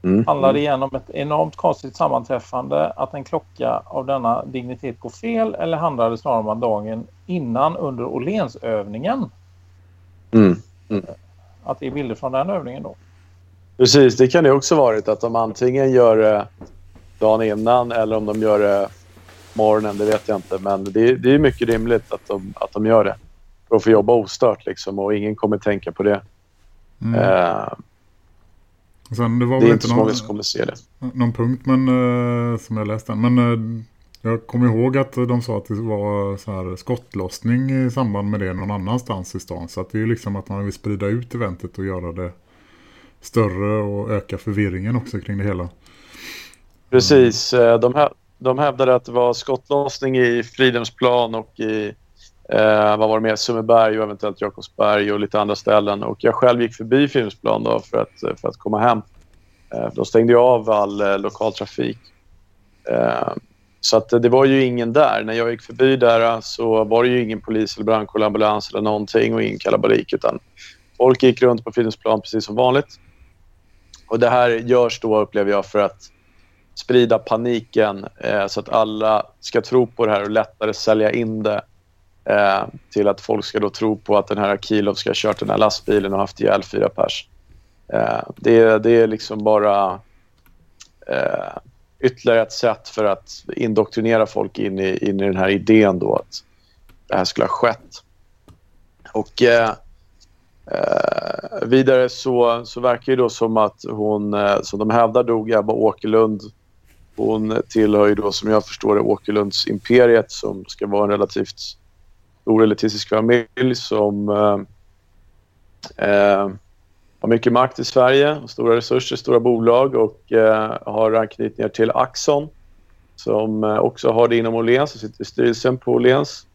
Mm. Handlar det igen om ett enormt konstigt sammanträffande att en klocka av denna dignitet går fel eller handlar det snarare om att dagen innan under Åhlénsövningen mm. mm. att det är bilder från den övningen då. Precis, det kan det också varit att de antingen gör det dagen innan eller om de gör det morgonen, det vet jag inte. Men det, det är mycket rimligt att de, att de gör det. För att få jobba ostört liksom och ingen kommer tänka på det. Mm. Uh, Sen, det, var det är inte så många som kommer se det. Någon punkt men, uh, som jag läste. Men uh, jag kommer ihåg att de sa att det var så här skottlossning i samband med det någon annanstans i stan. Så att det är liksom att man vill sprida ut eventet och göra det större och öka förvirringen också kring det hela. Precis, eh, de, de hävdade att det var skottlossning i Fridhemsplan och i Eh, vad var det mer? Summerberg och eventuellt Jakobsberg och lite andra ställen. Och jag själv gick förbi Fridhemsplan då för att, för att komma hem. Eh, då stängde jag av all eh, lokaltrafik. Eh, så att det var ju ingen där. När jag gick förbi där eh, så var det ju ingen polis eller brandkår eller ambulans eller någonting och ingen kalabalik utan folk gick runt på Fridhemsplan precis som vanligt. Och det här görs då upplever jag för att sprida paniken eh, så att alla ska tro på det här och lättare sälja in det eh, till att folk ska då tro på att den här Akilov ska ha kört den här lastbilen och haft ihjäl fyra pers. Eh, det, det är liksom bara eh, ytterligare ett sätt för att indoktrinera folk in i, in i den här idén då att det här skulle ha skett. Och eh, eh, vidare så, så verkar det då som att hon, eh, som de hävdar dog, Ebba Åkerlund. Hon tillhör ju då som jag förstår det Åkerlunds imperiet som ska vara en relativt stor elitistisk familj som eh, eh, har mycket makt i Sverige, stora resurser, stora bolag och eh, har anknytningar till Axon som eh, också har det inom Åhléns och sitter i styrelsen på Åhléns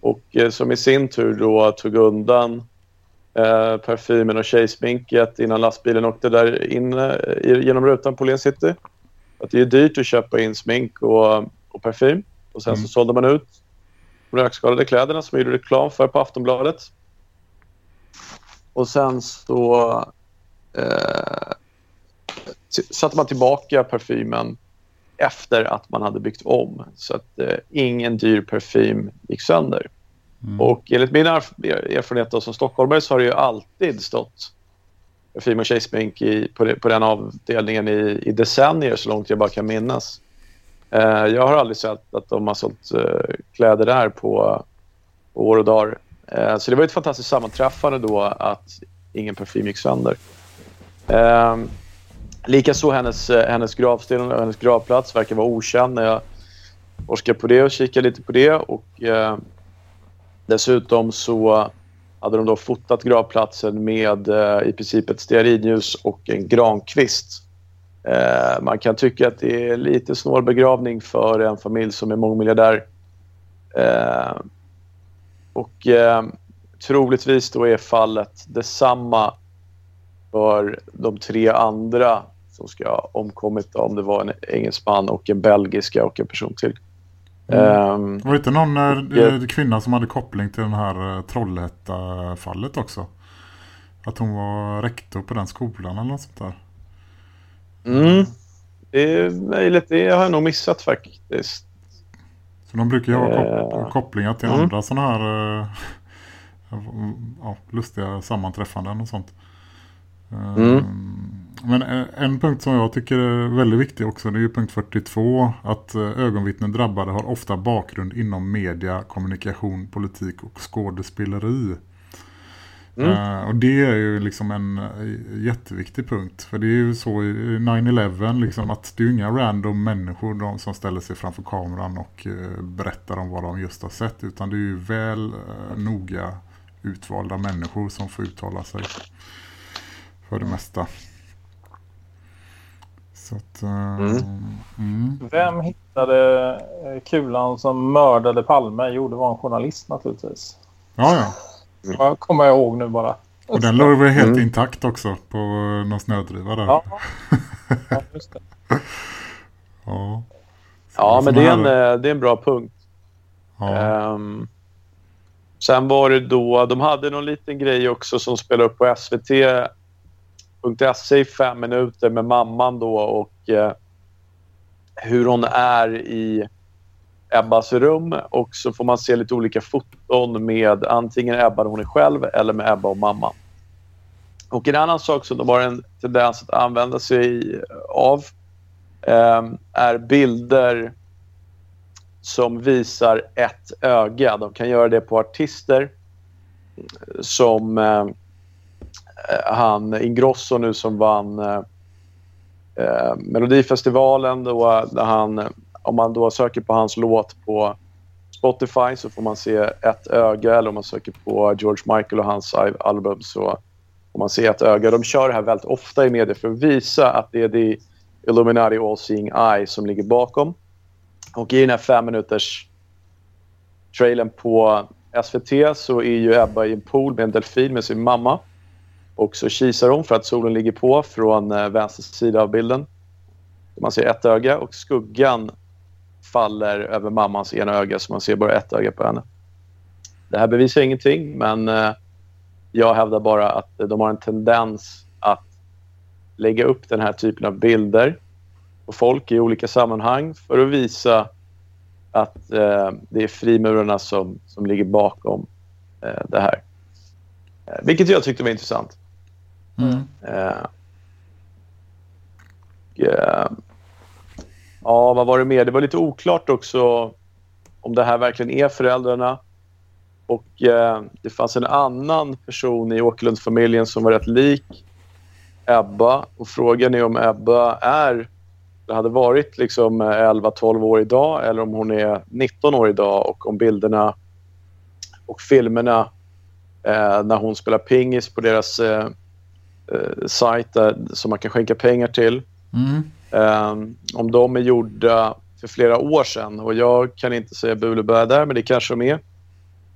och eh, som i sin tur då tog undan eh, parfymen och tjejsminket innan lastbilen åkte där in genom rutan på Åhléns City. Att det är dyrt att köpa in smink och, och parfym och sen mm. så sålde man ut rökskadade kläderna som jag gjorde reklam för på Aftonbladet. Och sen så eh, satte man tillbaka parfymen efter att man hade byggt om så att eh, ingen dyr parfym gick sönder. Mm. Och enligt min erf erfarenhet som stockholmare så har det ju alltid stått parfym och tjejsmink på, på den avdelningen i, i decennier så långt jag bara kan minnas. Eh, jag har aldrig sett att de har sålt eh, kläder där på, på år och dagar. Eh, så det var ett fantastiskt sammanträffande då att ingen parfym gick sönder. Ehm, likaså hennes, eh, hennes gravsten och hennes gravplats verkar vara okänd när jag forskade på det och kikade lite på det. Och, eh, dessutom så hade de då fotat gravplatsen med eh, i princip ett stearinljus och en grankvist. Eh, man kan tycka att det är lite snål begravning för en familj som är mångmiljardär. Eh, och eh, troligtvis då är fallet detsamma för de tre andra som ska ha omkommit om det var en engelsman och en belgiska och en person till. Mm. Um, var det inte någon äh, kvinna som hade koppling till den här Trollhätta-fallet också? Att hon var rektor på den skolan eller något sånt där. Mm. Det är möjligt. Det har jag nog missat faktiskt. Så de brukar ju ha kop uh, kopplingar till mm. andra sådana här uh, ja, lustiga sammanträffanden och sånt. Uh, mm. Men en punkt som jag tycker är väldigt viktig också det är ju punkt 42 att ögonvittnen drabbade har ofta bakgrund inom media, kommunikation, politik och skådespeleri. Mm. Uh, och det är ju liksom en jätteviktig punkt. För det är ju så i 9-11 liksom att det är ju inga random människor de som ställer sig framför kameran och berättar om vad de just har sett. Utan det är ju väl noga utvalda människor som får uttala sig för det mesta. Så att, mm. Mm. Vem hittade kulan som mördade Palme? Jo, det var en journalist naturligtvis. Ja, ja. Ja, kommer jag ihåg nu bara. Och den låg väl helt mm. intakt också på någon snödriva där. Ja, ja just det. ja, ja men det är, en, eh, det är en bra punkt. Ja. Um, sen var det då, de hade någon liten grej också som spelade upp på Sportbladet.se i fem minuter med mamman då och eh, hur hon är i Ebbas rum och så får man se lite olika foton med antingen Ebba hon är själv eller med Ebba och mamma. Och en annan sak som de har en tendens att använda sig av eh, är bilder som visar ett öga. De kan göra det på artister som eh, Eh, han Ingrosso nu som vann eh, eh, Melodifestivalen då, där han, om man då söker på hans låt på Spotify så får man se ett öga eller om man söker på George Michael och hans album så får man se ett öga. De kör det här väldigt ofta i media för att visa att det är the Illuminati All Seeing Eye som ligger bakom. Och i den här fem minuters trailern på SVT så är ju Ebba i en pool med en delfin med sin mamma. Och så kisar hon för att solen ligger på från eh, vänster sida av bilden. Man ser ett öga och skuggan faller över mammans ena öga så man ser bara ett öga på henne. Det här bevisar ingenting men eh, jag hävdar bara att de har en tendens att lägga upp den här typen av bilder på folk i olika sammanhang för att visa att eh, det är frimurarna som, som ligger bakom eh, det här. Eh, vilket jag tyckte var intressant. Mm. Uh, eh, ja, vad var det mer? Det var lite oklart också om det här verkligen är föräldrarna. Och eh, det fanns en annan person i Åkerlundsfamiljen som var rätt lik Ebba. Och frågan är om Ebba är hade varit liksom 11-12 år idag eller om hon är 19 år idag och om bilderna och filmerna eh, när hon spelar pingis på deras eh, eh, sajt där, som man kan skänka pengar till. Mm. Eh, om de är gjorda för flera år sedan och jag kan inte säga bu där men det kanske de är.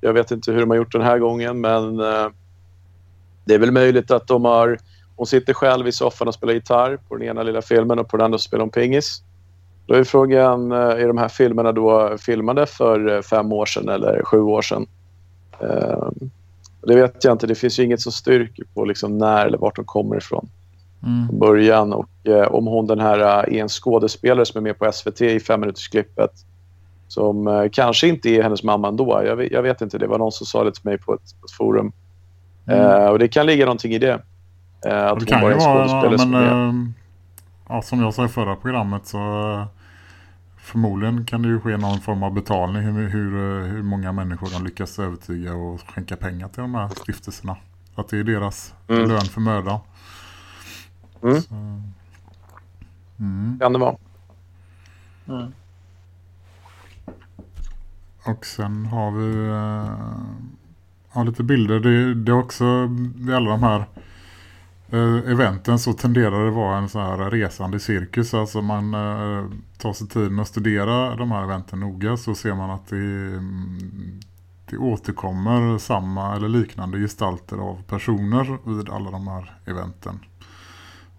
Jag vet inte hur de har gjort den här gången men eh, det är väl möjligt att de har hon sitter själv i soffan och spelar gitarr på den ena lilla filmen och på den andra spelar hon pingis. Då är frågan, eh, är de här filmerna då filmade för eh, fem år sedan eller sju år sedan? Det vet jag inte. Det finns ju inget som styrker på liksom när eller vart de kommer ifrån mm. från början. Och eh, om hon den här är en skådespelare som är med på SVT i fem minuters klippet som kanske inte är hennes mamma ändå. Jag vet, jag vet inte. Det var någon som sa det till mig på ett, på ett forum. Mm. och det kan ligga någonting i det. Eh, att det kan ju vara, men, äh, ja, som jag sa i förra programmet så förmodligen kan det ju ske någon form av betalning hur, hur, hur många människor de lyckas övertyga och skänka pengar till de här stiftelserna. Att det är deras mm. lön för möda. Mm. Så, mm. Kan det vara. Mm. Och sen har vi äh, ja, lite bilder. Det, det är också det är alla de här eh, eventen så tenderar det vara en så här resande cirkus. Alltså man eh, tar sig tiden att studera de här eventen noga så ser man att det, det återkommer samma eller liknande gestalter av personer vid alla de här eventen.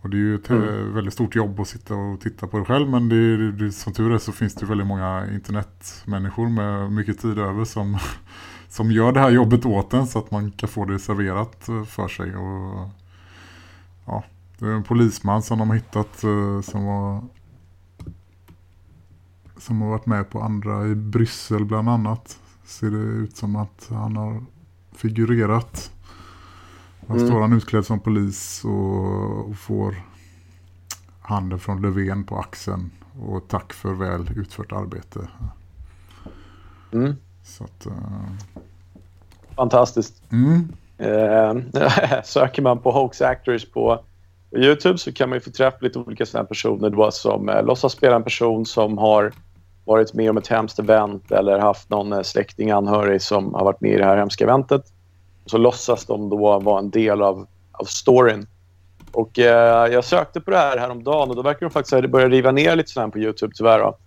Och det är ju ett mm. Eh, väldigt stort jobb att sitta och titta på det själv men det, det, som tur är så finns det väldigt många internetmänniskor med mycket tid över som, som gör det här jobbet åt en så att man kan få det serverat för sig och ja, det är en polisman som de har hittat eh, som var som har varit med på andra i Bryssel bland annat. Ser det ut som att han har figurerat. Här mm. står han utklädd som polis och, och får handen från Löfven på axeln. Och tack för väl utfört arbete. Mm. Så att, uh... Fantastiskt. Mm. Eh, söker man på Hoax Actors på Youtube så kan man ju få träffa lite olika sådana personer då som eh, låtsas spela en person som har varit med om ett hemskt event eller haft någon eh, släkting, anhörig som har varit med i det här hemska eventet. Så låtsas de då vara en del av, av storyn. Och eh, jag sökte på det här häromdagen och då verkar de faktiskt ha börjat riva ner lite sådant på Youtube tyvärr. Då.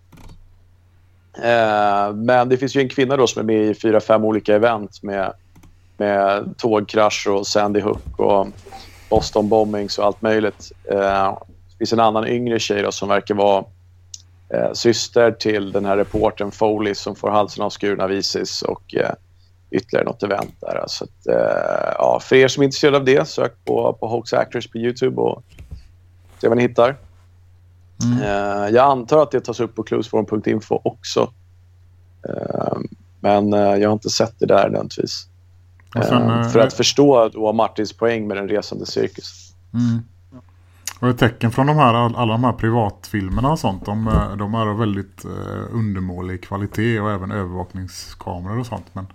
Eh, men det finns ju en kvinna då som är med i fyra, fem olika event med med tågkrasch och Sandy Hook och Boston bombings och allt möjligt. Eh, det finns en annan yngre tjej då, som verkar vara eh, syster till den här reporten Foley som får halsen avskuren av Isis och eh, ytterligare något event där. Så att, eh, ja, för er som är intresserade av det, sök på, på Hoax Actors på Youtube och se vad ni hittar. Mm. Eh, jag antar att det tas upp på cluesforum.info också. Men jag har inte sett det där nödvändigtvis. Sen, eh, för att förstå då Martins poäng med den resande cirkus. Mm. Och tecken från de här, alla de här privatfilmerna och sånt, de, de är av väldigt eh, undermålig kvalitet och även övervakningskameror och sånt. Men,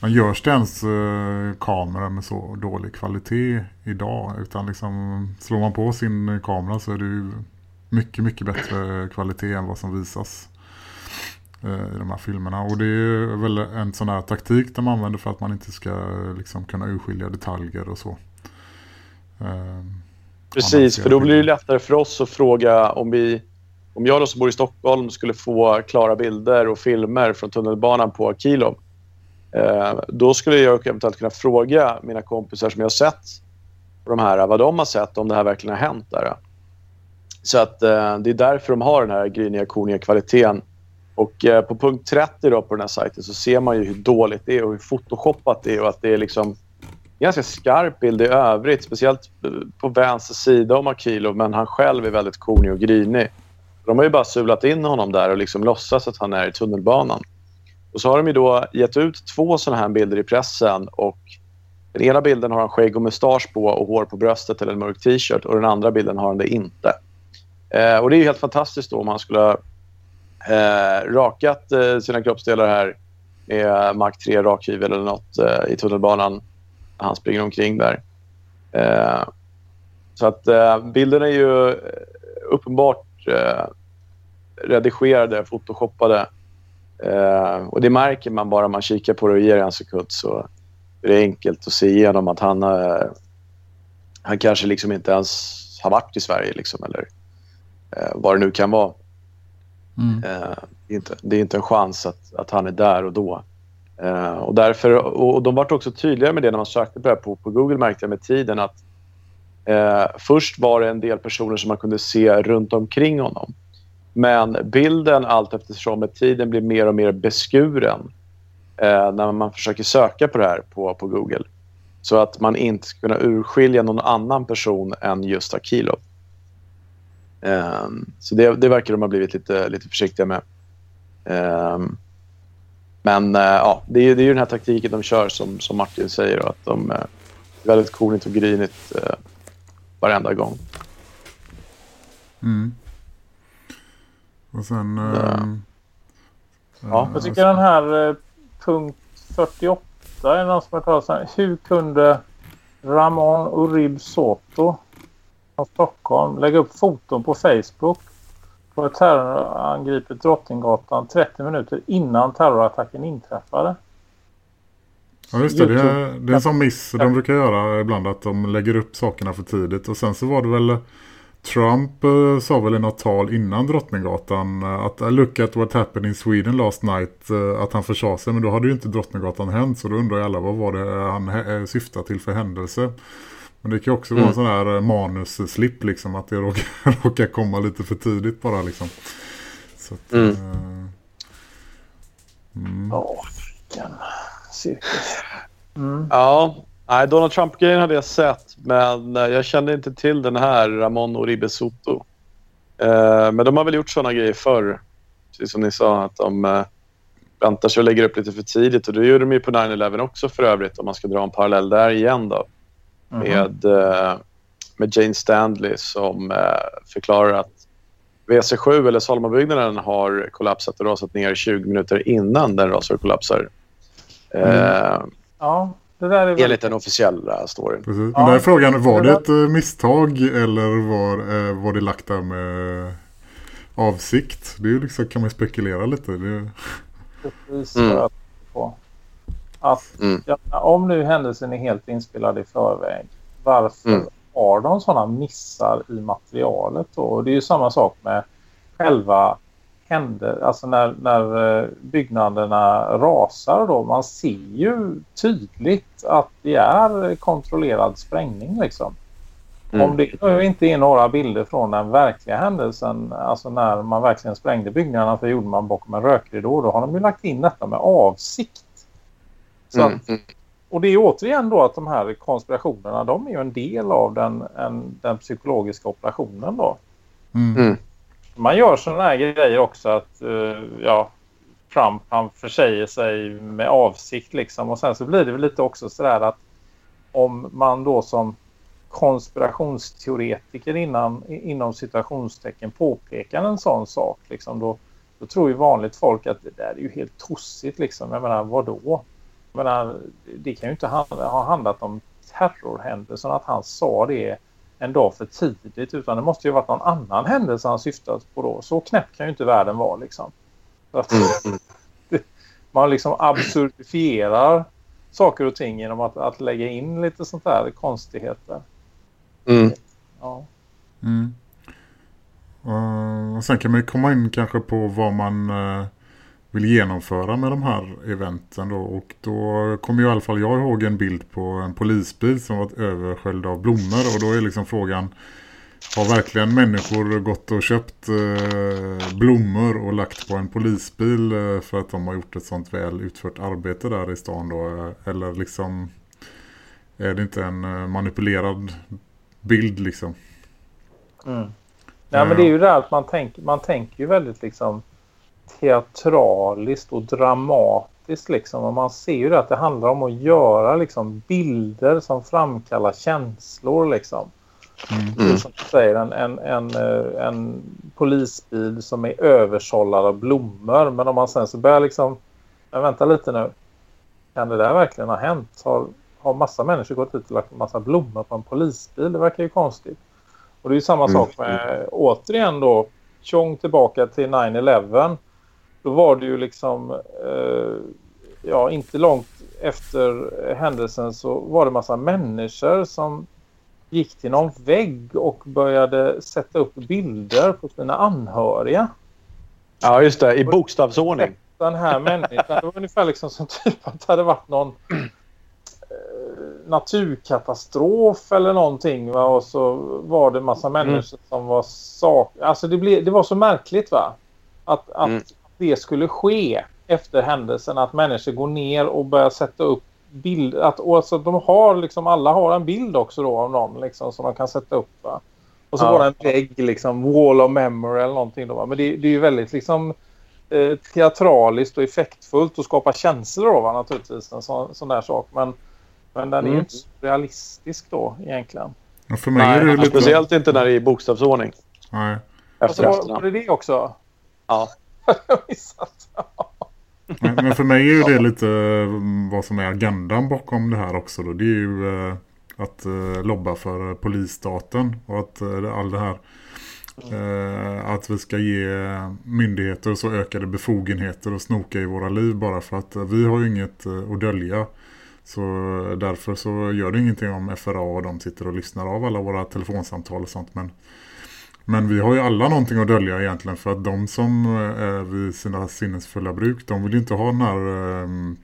men görs det ens eh, kameror med så dålig kvalitet idag? Utan liksom slår man på sin kamera så är det ju mycket, mycket bättre kvalitet än vad som visas eh, i de här filmerna. Och det är väl en sån här taktik de använder för att man inte ska liksom, kunna urskilja detaljer och så. Eh, Precis, för då blir det lättare för oss att fråga om vi om jag då som bor i Stockholm skulle få klara bilder och filmer från tunnelbanan på Kilo eh, då skulle jag eventuellt kunna fråga mina kompisar som jag har sett de här vad de har sett om det här verkligen har hänt där. Så att eh, det är därför de har den här gryniga, korniga kvaliteten. Och eh, på punkt 30 då på den här sajten så ser man ju hur dåligt det är och hur photoshoppat det är och att det är liksom ganska skarp bild i övrigt. Speciellt eh, på vänster sida om Akilov, men han själv är väldigt konig och grynig. De har ju bara sulat in honom där och liksom låtsas att han är i tunnelbanan. Och så har de ju då gett ut två sådana här bilder i pressen och den ena bilden har han skägg och mustasch på och hår på bröstet eller en mörk t-shirt och den andra bilden har han det inte. Eh, och det är ju helt fantastiskt då om han skulle ha eh, rakat eh, sina kroppsdelar här med Mark 3 rakhyvel eller något eh, i tunnelbanan han springer omkring där. Eh, så att eh, bilden är ju eh, uppenbart eh, redigerade, photoshoppade. Eh, och det märker man bara om man kikar på det och ger en sekund så är det enkelt att se igenom att han, eh, han kanske liksom inte ens har varit i Sverige liksom, eller eh, vad det nu kan vara. Mm. Eh, det, är inte, det är inte en chans att, att han är där och då. Eh, och, därför, och de var också tydligare med det när man sökte på det på, på Google märkte jag med tiden att Eh, först var det en del personer som man kunde se runt omkring honom. Men bilden allt eftersom med tiden blir mer och mer beskuren eh, när man försöker söka på det här på, på Google. Så att man inte ska kunna urskilja någon annan person än just Akilov så det, det verkar de ha blivit lite, lite försiktiga med. Um, men äh, ja, det är, det är ju den här taktiken de kör som, som Martin säger. Att de är väldigt kornigt och grynigt äh, varenda gång. Mm. Och sen... Äh, ja. ja. Jag tycker den här punkt 48 är någon som har talat om. Hur kunde Ramon Urib Soto från Stockholm lägga upp foton på Facebook på ett terrorangrepp i Drottninggatan 30 minuter innan terrorattacken inträffade. Ja just det, det är, det är en sån miss de brukar göra ibland att de lägger upp sakerna för tidigt. Och sen så var det väl Trump eh, sa väl i något tal innan Drottninggatan eh, att look at what happened in Sweden last night eh, att han försade sig men då hade ju inte Drottninggatan hänt så då undrar ju alla vad var det han syftade till för händelse. Men det kan också mm. vara en sån här eh, manusslip liksom att det råkar, råkar komma lite för tidigt bara liksom. Så att, mm. Uh, mm. Cirkus. Mm. Ja, nej, Donald Trump-grejen hade jag sett men eh, jag kände inte till den här Ramon Uribe Soto. Uh, men de har väl gjort såna grejer förr. Precis som ni sa att de uh, väntar sig och lägger upp lite för tidigt och det gjorde de ju på 9-11 också för övrigt om man ska dra en parallell där igen då. Mm. med, uh, med Jane Standley som uh, förklarar att WC7 eller Salmabyggnaden har kollapsat och rasat ner 20 minuter innan den rasar och kollapsar. Mm. Uh, ja, det där är väldigt... Enligt den officiella storyn. Precis. Men ja. där är frågan, var det ett misstag eller var, var det lagt där med avsikt? Det är ju liksom, kan man spekulera lite. Det... Precis, mm. att att mm. ja, om nu händelsen är helt inspelad i förväg, varför mm. har de sådana missar i materialet då? Och det är ju samma sak med själva händer, alltså när, när eh, byggnaderna rasar då. Man ser ju tydligt att det är kontrollerad sprängning liksom. Mm. Om det nu inte är några bilder från den verkliga händelsen, alltså när man verkligen sprängde byggnaderna för gjorde man bakom en rökridå, då har de ju lagt in detta med avsikt. Så mm. att, och det är återigen då att de här konspirationerna, de är ju en del av den, en, den psykologiska operationen då. Mm. mm. Man gör sådana här grejer också att, uh, ja, Trump han försäger sig med avsikt liksom. Och sen så blir det väl lite också sådär att om man då som konspirationsteoretiker innan, inom situationstecken påpekar en sån sak liksom då, då tror ju vanligt folk att det där är ju helt tossigt liksom. Jag menar, vadå? Menar, det kan ju inte ha handlat om terrorhändelsen att han sa det en dag för tidigt utan det måste ju varit någon annan händelse han syftat på då. Så knäpp kan ju inte världen vara liksom. Att, mm. man liksom absurdifierar saker och ting genom att, att lägga in lite sånt där konstigheter. Mm. Ja. Mm. Uh, och sen kan man ju komma in kanske på vad man uh, vill genomföra med de här eventen då. Och då kommer ju i alla fall jag ihåg en bild på en polisbil som var översköljd av blommor. Och då är liksom frågan, har verkligen människor gått och köpt uh, blommor och lagt på en polisbil för att de har gjort ett sånt väl utfört arbete där i stan då? Eller liksom är det inte en manipulerad bild liksom. Mm. Nej, men det är ju det att man tänker, man tänker ju väldigt liksom teatraliskt och dramatiskt liksom. Och man ser ju det att det handlar om att göra liksom bilder som framkallar känslor liksom. Mm. Som du säger, en, en, en, eh, en polisbil som är översållad av blommor. Men om man sen så börjar liksom, men vänta lite nu. Kan det där verkligen ha hänt? Har, har massa människor gått ut och lagt en massa blommor på en polisbil. Det verkar ju konstigt. Och det är ju samma mm. sak med återigen då tjong tillbaka till 9-11. Då var det ju liksom eh, ja inte långt efter händelsen så var det massa människor som gick till någon vägg och började sätta upp bilder på sina anhöriga. Ja just det, i bokstavsordning. Den här människan, det var ungefär liksom som typ att det hade varit någon naturkatastrof eller någonting va? och så var det massa mm. människor mm. som var sak... Alltså det, blev, det var så märkligt va? Att, att mm. Det skulle ske efter händelsen att människor går ner och börjar sätta upp bild att och alltså, de har liksom alla har en bild också då av någon liksom som de kan sätta upp va? Och så ja. det en vägg liksom wall of memory eller någonting då va? Men det, det är ju väldigt liksom eh, teatraliskt och effektfullt och skapa känslor då va naturligtvis en sån, sån där sak men men den mm. är ju inte realistisk då egentligen. Ja, för mig Nej, är det lite... Speciellt inte när det är i bokstavsordning. Nej. Efter alltså, var, var det det också? Ja. Men, men för mig är ju det lite mm, vad som är agendan bakom det här också. Då. Det är ju eh, att eh, lobba för polisstaten och att eh, all det här eh, att vi ska ge myndigheter så ökade befogenheter och snoka i våra liv bara för att vi har ju inget eh, att dölja. Så därför så gör det ingenting om FRA och de sitter och lyssnar av alla våra telefonsamtal och sånt. Men, men vi har ju alla någonting att dölja egentligen för att de som är vid sina sinnesfulla bruk, de vill ju inte ha den här ehm,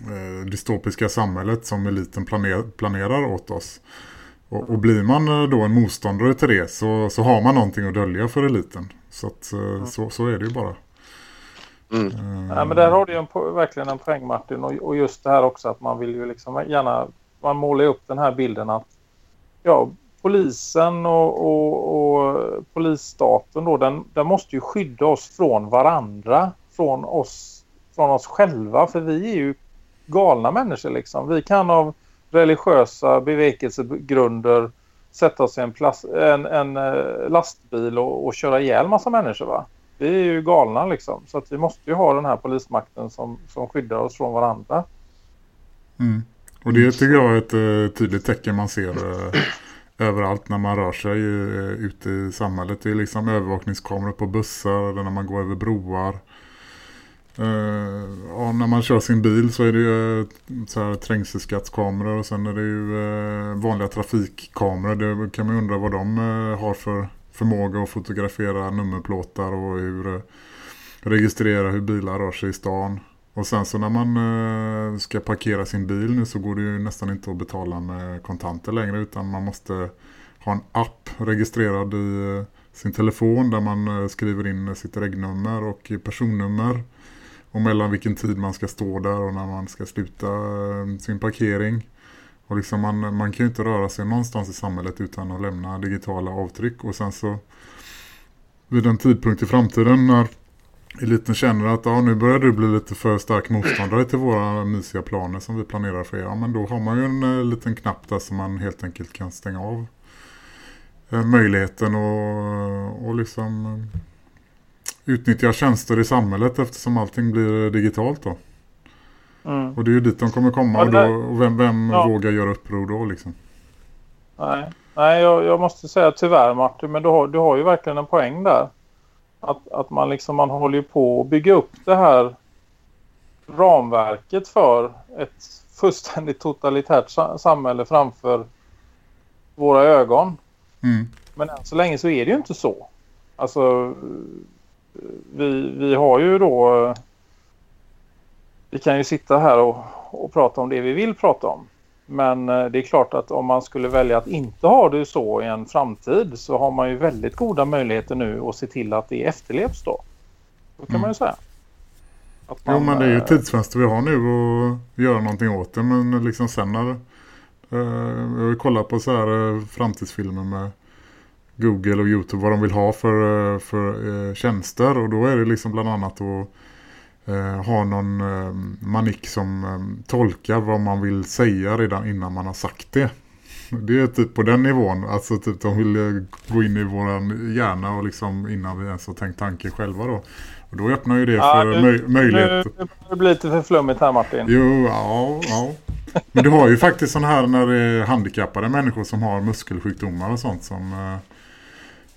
eh, dystopiska samhället som eliten planer, planerar åt oss. Och, och, blir man eh, då en motståndare till det så, så har man någonting att dölja för eliten. Så, att, eh, så, så är det ju bara. Mm. Ja, men där har du ju en, verkligen en poäng Martin och, och, just det här också att man vill ju liksom gärna man målar upp den här bilden att ja, polisen och, och, och polisstaten då den, den måste ju skydda oss från varandra från oss, från oss själva för vi är ju galna människor liksom. Vi kan av religiösa bevekelsegrunder sätta oss i en, plast, en, en eh, lastbil och, och köra ihjäl massa människor va? vi är ju galna liksom. Så att vi måste ju ha den här polismakten som, som skyddar oss från varandra. Mm. Och det tycker jag är ett uh, tydligt tecken man ser uh, överallt när man rör sig eh, ute i samhället. Det är liksom övervakningskameror på bussar eller när man går över broar. Eh, uh, och när man kör sin bil så är det ju eh, så här trängselskattskameror och sen är det ju vanliga trafikkameror. Det kan man undra vad de har för förmåga att fotografera nummerplåtar och hur registrera hur bilar rör sig i stan. Och sen så när man eh, ska parkera sin bil nu så går det ju nästan inte att betala med kontanter längre utan man måste ha en app registrerad i eh, sin telefon där man eh, skriver in sitt regnummer och personnummer och mellan vilken tid man ska stå där och när man ska sluta sin parkering. Och liksom man, man kan ju inte röra sig någonstans i samhället utan att lämna digitala avtryck. Och sen så vid en tidpunkt i framtiden när eliten känner att ja, nu börjar du bli lite för stark motståndare till våra mysiga planer som vi planerar för er. Ja, men då har man ju en uh, liten knapp där som man helt enkelt kan stänga av uh, möjligheten och, och liksom uh, utnyttja tjänster i samhället eftersom allting blir digitalt då. Mm. Och det är ju dit de kommer komma ja, och, då, och vem, vem ja. vågar göra uppror då liksom? Nej, Nej jag, jag måste säga tyvärr Martin, men du har, du har ju verkligen en poäng där. Att, att man liksom man håller på att bygga upp det här ramverket för ett fullständigt totalitärt samhälle framför våra ögon. Mm. Men än så länge så är det ju inte så. Alltså vi, vi har ju då vi kan ju sitta här och, och prata om det vi vill prata om. Men eh, det är klart att om man skulle välja att inte ha det så i en framtid så har man ju väldigt goda möjligheter nu att se till att det efterlevs då. Så kan mm. man ju säga. Man, jo men det är ju eh, tidsfönster vi har nu att göra någonting åt det. Men liksom sen när eh, jag har kollat på så här eh, framtidsfilmer med Google och Youtube vad de vill ha för, för eh, tjänster. Och då är det liksom bland annat att ha någon eh, manik som eh, tolkar vad man vill säga redan innan man har sagt det. Det är typ på den nivån. Alltså typ de vill eh, gå in i våran hjärna och liksom innan vi ens har tänkt tanken själva då. Och då öppnar ju det ja, för möj möjlighet. Nu, nu blir lite för flummigt här Martin. Jo, ja, ja. Men du har ju faktiskt sån här när det är handikappade människor som har muskelsjukdomar och sånt som eh,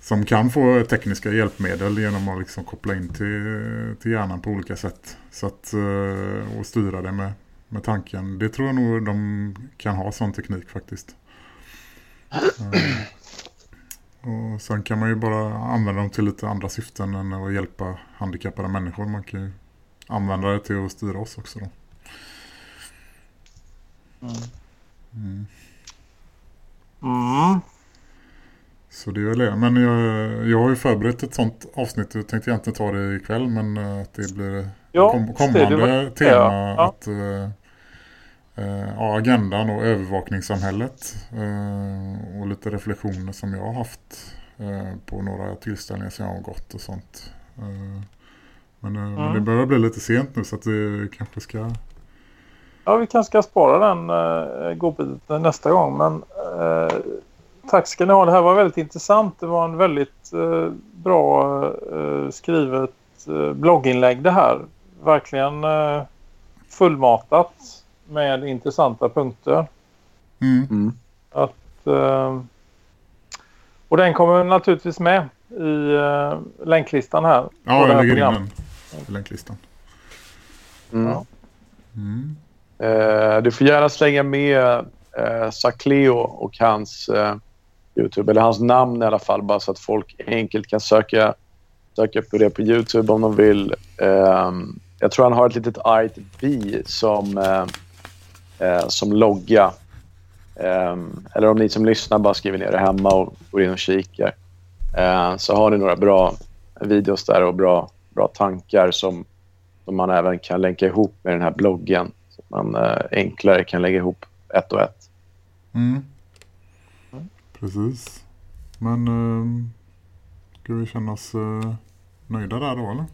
som kan få tekniska hjälpmedel genom att liksom koppla in till, till hjärnan på olika sätt. Så att, eh, och styra det med, med tanken. Det tror jag nog de kan ha sån teknik faktiskt. Eh, och sen kan man ju bara använda dem till lite andra syften än att hjälpa handikappade människor. Man kan ju använda det till att styra oss också då. Mm. Mm. Mm. Så det är väl det. Men jag, jag har ju förberett ett sånt avsnitt. Jag tänkte egentligen ta det ikväll. Men eh, att det blir ja, kom, kommande det tema. Ja. Att, äh, ja, agendan och övervakningssamhället. Och lite reflektioner som jag har haft på några tillställningar som jag har gått och sånt. Men, mm. men, det börjar bli lite sent nu så att vi kanske ska... Ja, vi kanske ska spara den äh, godbiten nästa gång. Men Tack ska ni ha. Det här var väldigt intressant. Det var en väldigt eh, bra eh, skrivet eh, blogginlägg det här. Verkligen eh, fullmatat med intressanta punkter. Mm. Mm. Att, eh, och den kommer naturligtvis med i eh, länklistan här. Ja, jag lägger in den i länklistan. Mm. Ja. Mm. Eh, du får gärna slänga med eh, Sacleo och hans eh, Youtube, eller hans namn i alla fall, bara så att folk enkelt kan söka, söka på det på Youtube om de vill. Um, jag tror han har ett litet argt bi som, uh, uh, som logga. Um, ehm, eller om ni som lyssnar bara skriver ner det hemma och går in och kikar. Uh, så har ni några bra videos där och bra, bra tankar som, som man även kan länka ihop med den här bloggen. Så att man eh, enklare kan lägga ihop ett och ett. Mm. Precis. Men uh, ska vi känna oss uh, nöjda där då eller?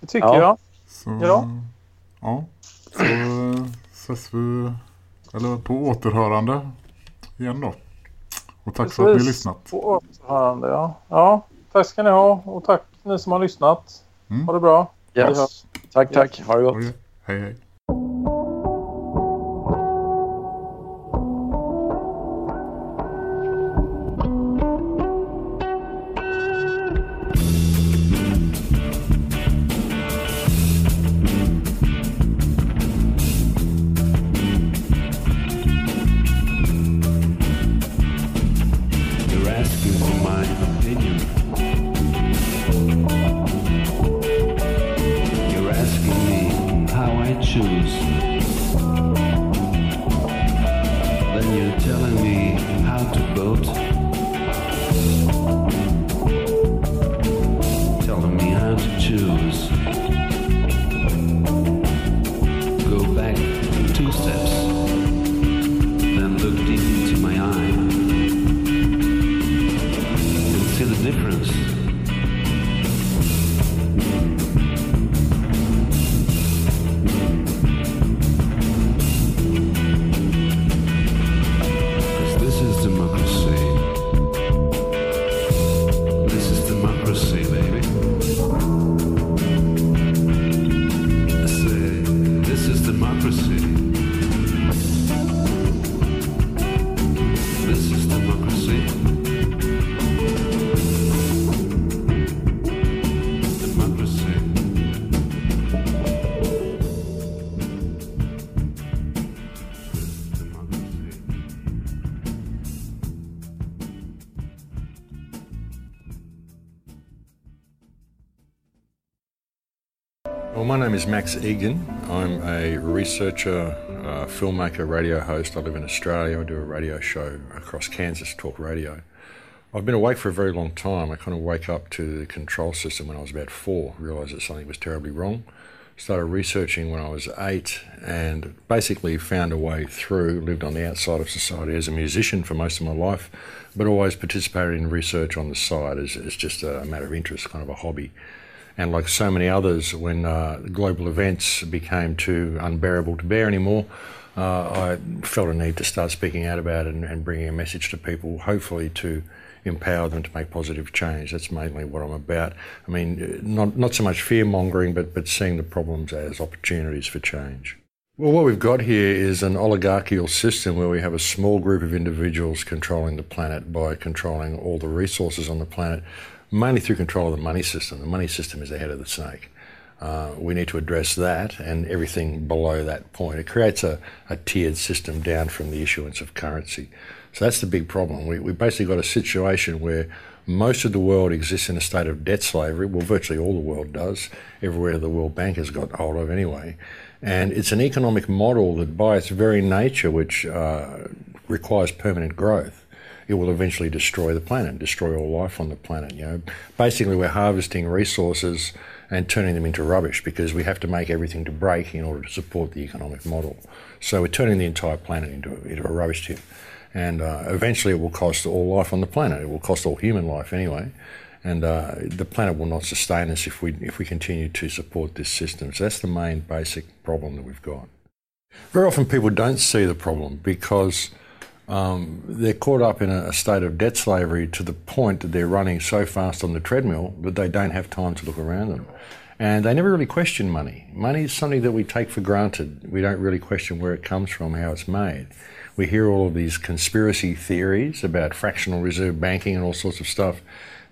Det tycker ja. jag. Så, ja. Ja. Så uh, ses vi eller på återhörande igen då. Och tack Precis. för att ni har lyssnat. På återhörande, ja. Ja, tack ska ni ha. Och tack ni som har lyssnat. Mm. Ha det bra. Yes. Tack, tack. Ha det gott. Hej, hej. Max Egan. I'm a researcher, uh, filmmaker, radio host. I live in Australia. I do a radio show across Kansas, Talk Radio. I've been awake for a very long time. I kind of wake up to the control system when I was about four, realised that something was terribly wrong. Started researching when I was eight and basically found a way through. Lived on the outside of society as a musician for most of my life, but always participated in research on the side as, as just a matter of interest, kind of a hobby. And like so many others, when uh, global events became too unbearable to bear anymore, uh, I felt a need to start speaking out about it and, and, bringing a message to people, hopefully to empower them to make positive change. That's mainly what I'm about. I mean, not, not so much fear mongering, but, but seeing the problems as opportunities for change. Well, what we've got here is an oligarchical system where we have a small group of individuals controlling the planet by controlling all the resources on the planet mainly through control of the money system. The money system is the head of the snake. Uh, we need to address that and everything below that point. It creates a, a, tiered system down from the issuance of currency. So that's the big problem. We, we've basically got a situation where most of the world exists in a state of debt slavery. Well, virtually all the world does, everywhere the World Bank has got hold of anyway. And it's an economic model that, by its very nature, which uh, requires permanent growth, it will eventually destroy the planet, destroy all life on the planet. You know, basically we're harvesting resources and turning them into rubbish because we have to make everything to break in order to support the economic model. So we're turning the entire planet into, into a rubbish tip. And uh, eventually it will cost all life on the planet. It will cost all human life anyway. And uh, the planet will not sustain us if we, if we continue to support this system. So that's the main basic problem that we've got. Very often people don't see the problem because um, they're caught up in a, state of debt slavery to the point that they're running so fast on the treadmill that they don't have time to look around them. And they never really question money. Money is something that we take for granted. We don't really question where it comes from, how it's made. We hear all of these conspiracy theories about fractional reserve banking and all sorts of stuff.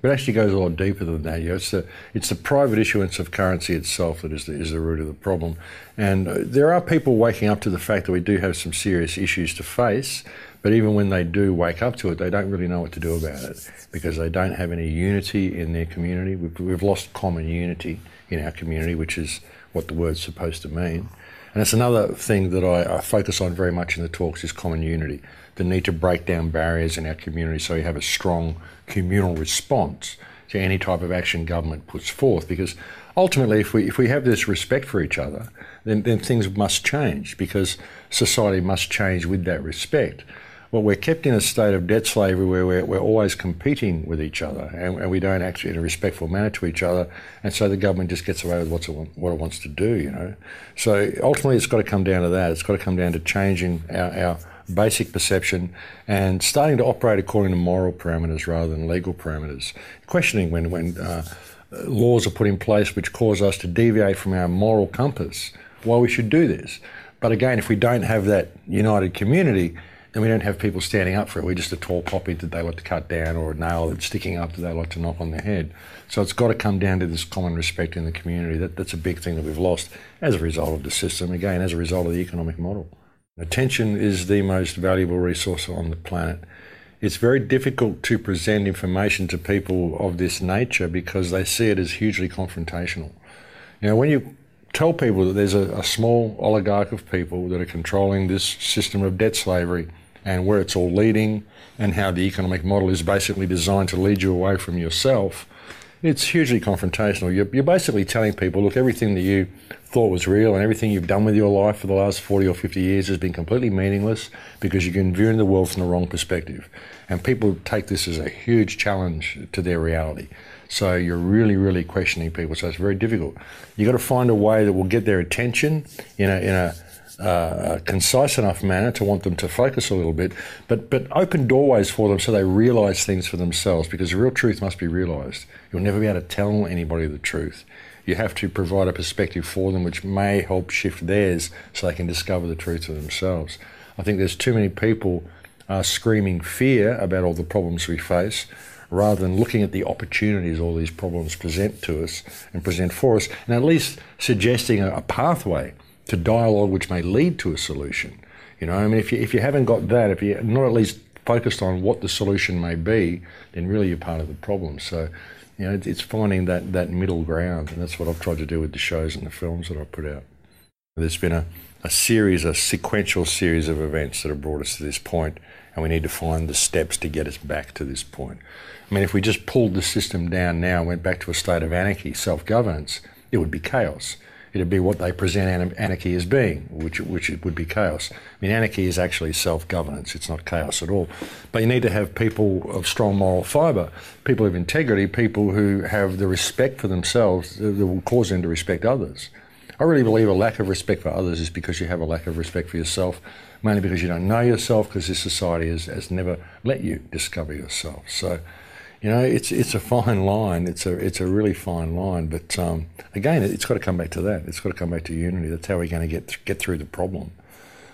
But it actually goes a lot deeper than that. You know, it's, the, it's the private issuance of currency itself that is the, is the root of the problem. And uh, there are people waking up to the fact that we do have some serious issues to face. But even when they do wake up to it, they don't really know what to do about it because they don't have any unity in their community. We've, we've lost common unity in our community, which is what the word's supposed to mean. And it's another thing that I, I, focus on very much in the talks is common unity. The need to break down barriers in our community so you have a strong communal response to any type of action government puts forth. Because ultimately, if we, if we have this respect for each other, then, then things must change because society must change with that respect well, we're kept in a state of debt slavery where we're, we're always competing with each other and, and, we don't actually in a respectful manner to each other. And so the government just gets away with what's it, what it wants to do, you know. So ultimately, it's got to come down to that. It's got to come down to changing our, our basic perception and starting to operate according to moral parameters rather than legal parameters. Questioning when, when uh, laws are put in place which cause us to deviate from our moral compass, why we should do this. But again, if we don't have that united community, and we don't have people standing up for it. We're just a tall poppy that they like to cut down or a nail that's sticking up that they like to knock on their head. So it's got to come down to this common respect in the community. That, that's a big thing that we've lost as a result of the system, again, as a result of the economic model. Attention is the most valuable resource on the planet. It's very difficult to present information to people of this nature because they see it as hugely confrontational. You know, when you tell people that there's a, a small oligarch of people that are controlling this system of debt slavery, and where it's all leading and how the economic model is basically designed to lead you away from yourself, it's hugely confrontational. You're, you're, basically telling people, look, everything that you thought was real and everything you've done with your life for the last 40 or 50 years has been completely meaningless because you're viewing the world from the wrong perspective. And people take this as a huge challenge to their reality. So you're really, really questioning people. So it's very difficult. You've got to find a way that will get their attention in a, in a uh, concise enough manner to want them to focus a little bit, but but open doorways for them so they realise things for themselves. Because the real truth must be realised. You'll never be able to tell anybody the truth. You have to provide a perspective for them which may help shift theirs so they can discover the truth for themselves. I think there's too many people uh, screaming fear about all the problems we face rather than looking at the opportunities all these problems present to us and present for us, and at least suggesting a, a pathway to dialogue which may lead to a solution. You know, I mean, if you, if you haven't got that, if you're not at least focused on what the solution may be, then really you're part of the problem. So You know, it's finding that, that middle ground, and that's what I've tried to do with the shows and the films that I've put out. There's been a, a series, a sequential series of events that have brought us to this point, and we need to find the steps to get us back to this point. I mean, if we just pulled the system down now and went back to a state of anarchy, self governance, it would be chaos. It'd be what they present anarchy as being, which, which it would be chaos. I mean, anarchy is actually self governance, it's not chaos at all. But you need to have people of strong moral fibre, people of integrity, people who have the respect for themselves that will cause them to respect others. I really believe a lack of respect for others is because you have a lack of respect for yourself, mainly because you don't know yourself, because this society has, has never let you discover yourself. So, you know, it's it's a fine line. It's a it's a really fine line. But um, again, it's got to come back to that. It's got to come back to unity. That's how we're going to get th- get through the problem.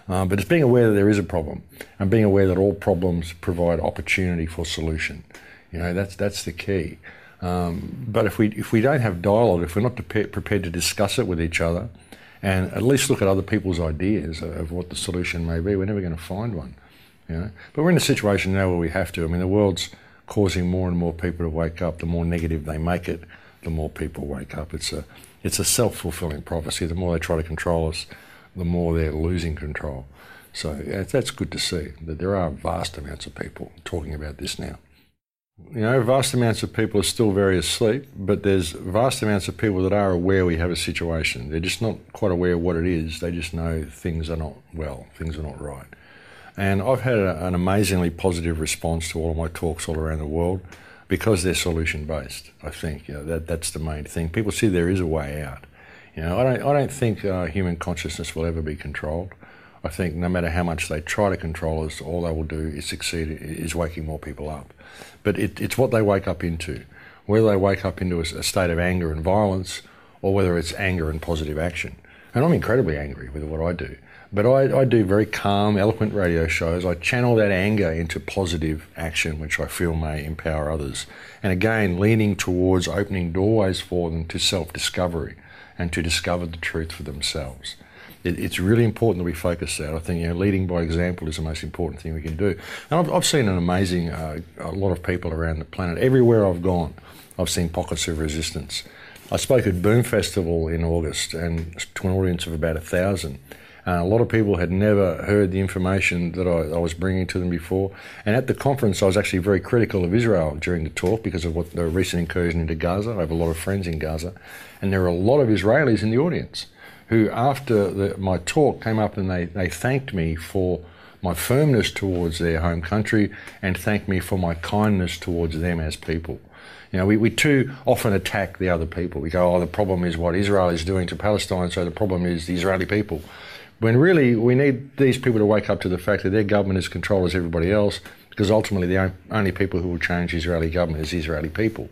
Um, but it's being aware that there is a problem, and being aware that all problems provide opportunity for solution. You know, that's that's the key. Um, but if we if we don't have dialogue, if we're not prepared to discuss it with each other, and at least look at other people's ideas of what the solution may be, we're never going to find one. You know, but we're in a situation now where we have to. I mean, the world's causing more and more people to wake up. The more negative they make it, the more people wake up. It's a it's a self fulfilling prophecy. The more they try to control us, the more they're losing control. So that's good to see that there are vast amounts of people talking about this now. You know, vast amounts of people are still very asleep, but there's vast amounts of people that are aware we have a situation. They're just not quite aware what it is. They just know things are not well, things are not right. And I've had a, an amazingly positive response to all of my talks all around the world because they're solution based. I think you know, that that's the main thing. People see there is a way out. You know, I don't I don't think uh, human consciousness will ever be controlled. I think no matter how much they try to control us, all they will do is succeed is waking more people up. But it, it's what they wake up into. Whether they wake up into a, a state of anger and violence, or whether it's anger and positive action. And I'm incredibly angry with what I do. But I, I, do very calm, eloquent radio shows. I channel that anger into positive action, which I feel may empower others. And again, leaning towards opening doorways for them to self discovery and to discover the truth for themselves. It, it's really important that we focus that. I think you know, leading by example is the most important thing we can do. And I've, I've seen an amazing, uh, a lot of people around the planet. Everywhere I've gone, I've seen pockets of resistance. I spoke at Boom Festival in August and to an audience of about a thousand uh, a lot of people had never heard the information that I, I, was bringing to them before. And at the conference, I was actually very critical of Israel during the talk because of what the recent incursion into Gaza. I have a lot of friends in Gaza. And there were a lot of Israelis in the audience who, after the, my talk, came up and they, they thanked me for my firmness towards their home country and thanked me for my kindness towards them as people. You know, we, we too often attack the other people. We go, oh, the problem is what Israel is doing to Palestine, so the problem is the Israeli people. When really we need these people to wake up to the fact that their government is controlled as everybody else, because ultimately the only people who will change the Israeli government is the Israeli people.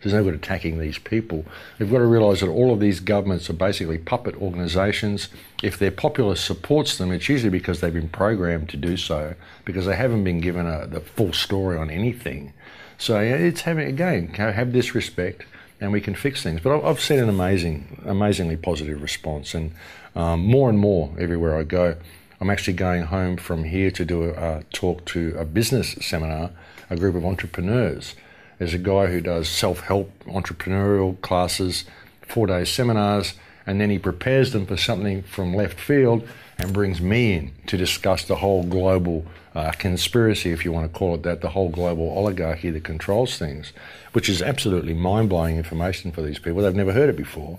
There's no good attacking these people. They've got to realise that all of these governments are basically puppet organisations. If their populace supports them, it's usually because they've been programmed to do so, because they haven't been given a, the full story on anything. So it's having again have this respect, and we can fix things. But I've seen an amazing, amazingly positive response, and um, more and more everywhere I go. I'm actually going home from here to do a, a talk to a business seminar, a group of entrepreneurs. There's a guy who does self help entrepreneurial classes, four day seminars, and then he prepares them for something from left field and brings me in to discuss the whole global uh, conspiracy, if you want to call it that, the whole global oligarchy that controls things, which is absolutely mind blowing information for these people. They've never heard it before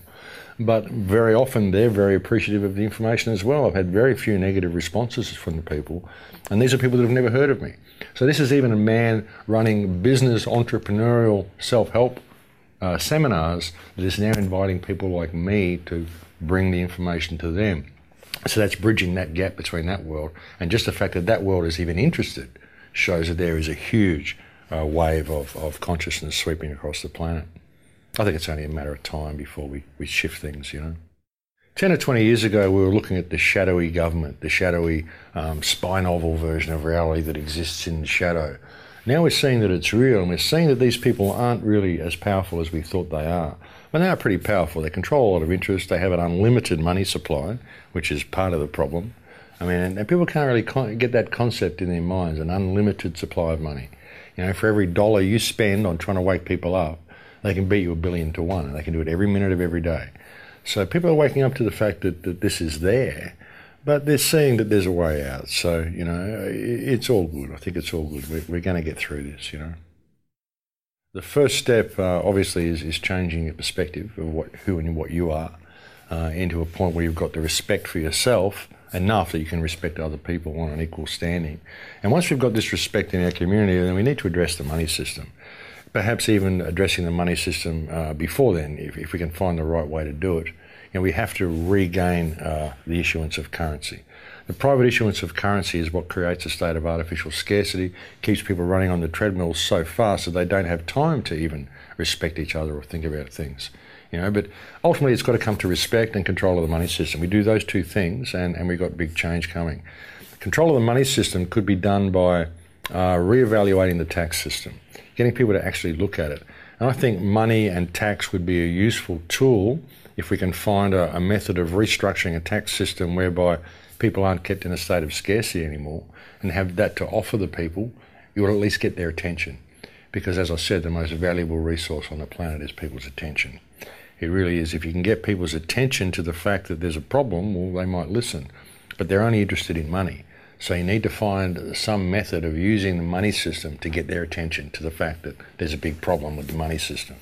but very often they're very appreciative of the information as well. I've had very few negative responses from the people, and these are people that have never heard of me. So this is even a man running business, entrepreneurial, self-help uh, seminars that is now inviting people like me to bring the information to them. So that's bridging that gap between that world, and just the fact that that world is even interested shows that there is a huge uh, wave of, of consciousness sweeping across the planet. I think it's only a matter of time before we, we shift things, you know. 10 or 20 years ago, we were looking at the shadowy government, the shadowy um, spy novel version of reality that exists in the shadow. Now we're seeing that it's real, and we're seeing that these people aren't really as powerful as we thought they are. But they are pretty powerful. They control a lot of interest. They have an unlimited money supply, which is part of the problem. I mean, and, people can't really con- get that concept in their minds an unlimited supply of money. You know, for every dollar you spend on trying to wake people up, they can beat you a billion to one, and they can do it every minute of every day. So people are waking up to the fact that, that this is there, but they're seeing that there's a way out. So, you know, it's all good. I think it's all good. We're, we're going to get through this, you know. The first step, uh, obviously, is, is changing your perspective of what, who and what you are uh, into a point where you've got the respect for yourself enough that you can respect other people on an equal standing. And once we've got this respect in our community, then we need to address the money system. Perhaps even addressing the money system uh, before then, if, if, we can find the right way to do it. And we have to regain uh, the issuance of currency. The private issuance of currency is what creates a state of artificial scarcity, keeps people running on the treadmill so fast that they don't have time to even respect each other or think about things. You know, but ultimately it's got to come to respect and control of the money system. We do those two things and, and we've got big change coming. Control of the money system could be done by uh, re-evaluating the tax system, getting people to actually look at it. And I think money and tax would be a useful tool if we can find a, a method of restructuring a tax system whereby people aren't kept in a state of scarcity anymore and have that to offer the people, you will at least get their attention. Because as I said, the most valuable resource on the planet is people's attention. It really is. If you can get people's attention to the fact that there's a problem, well, they might listen. But they're only interested in money. So you need to find some method of using the money system to get their attention to the fact that there's a big problem with the money system.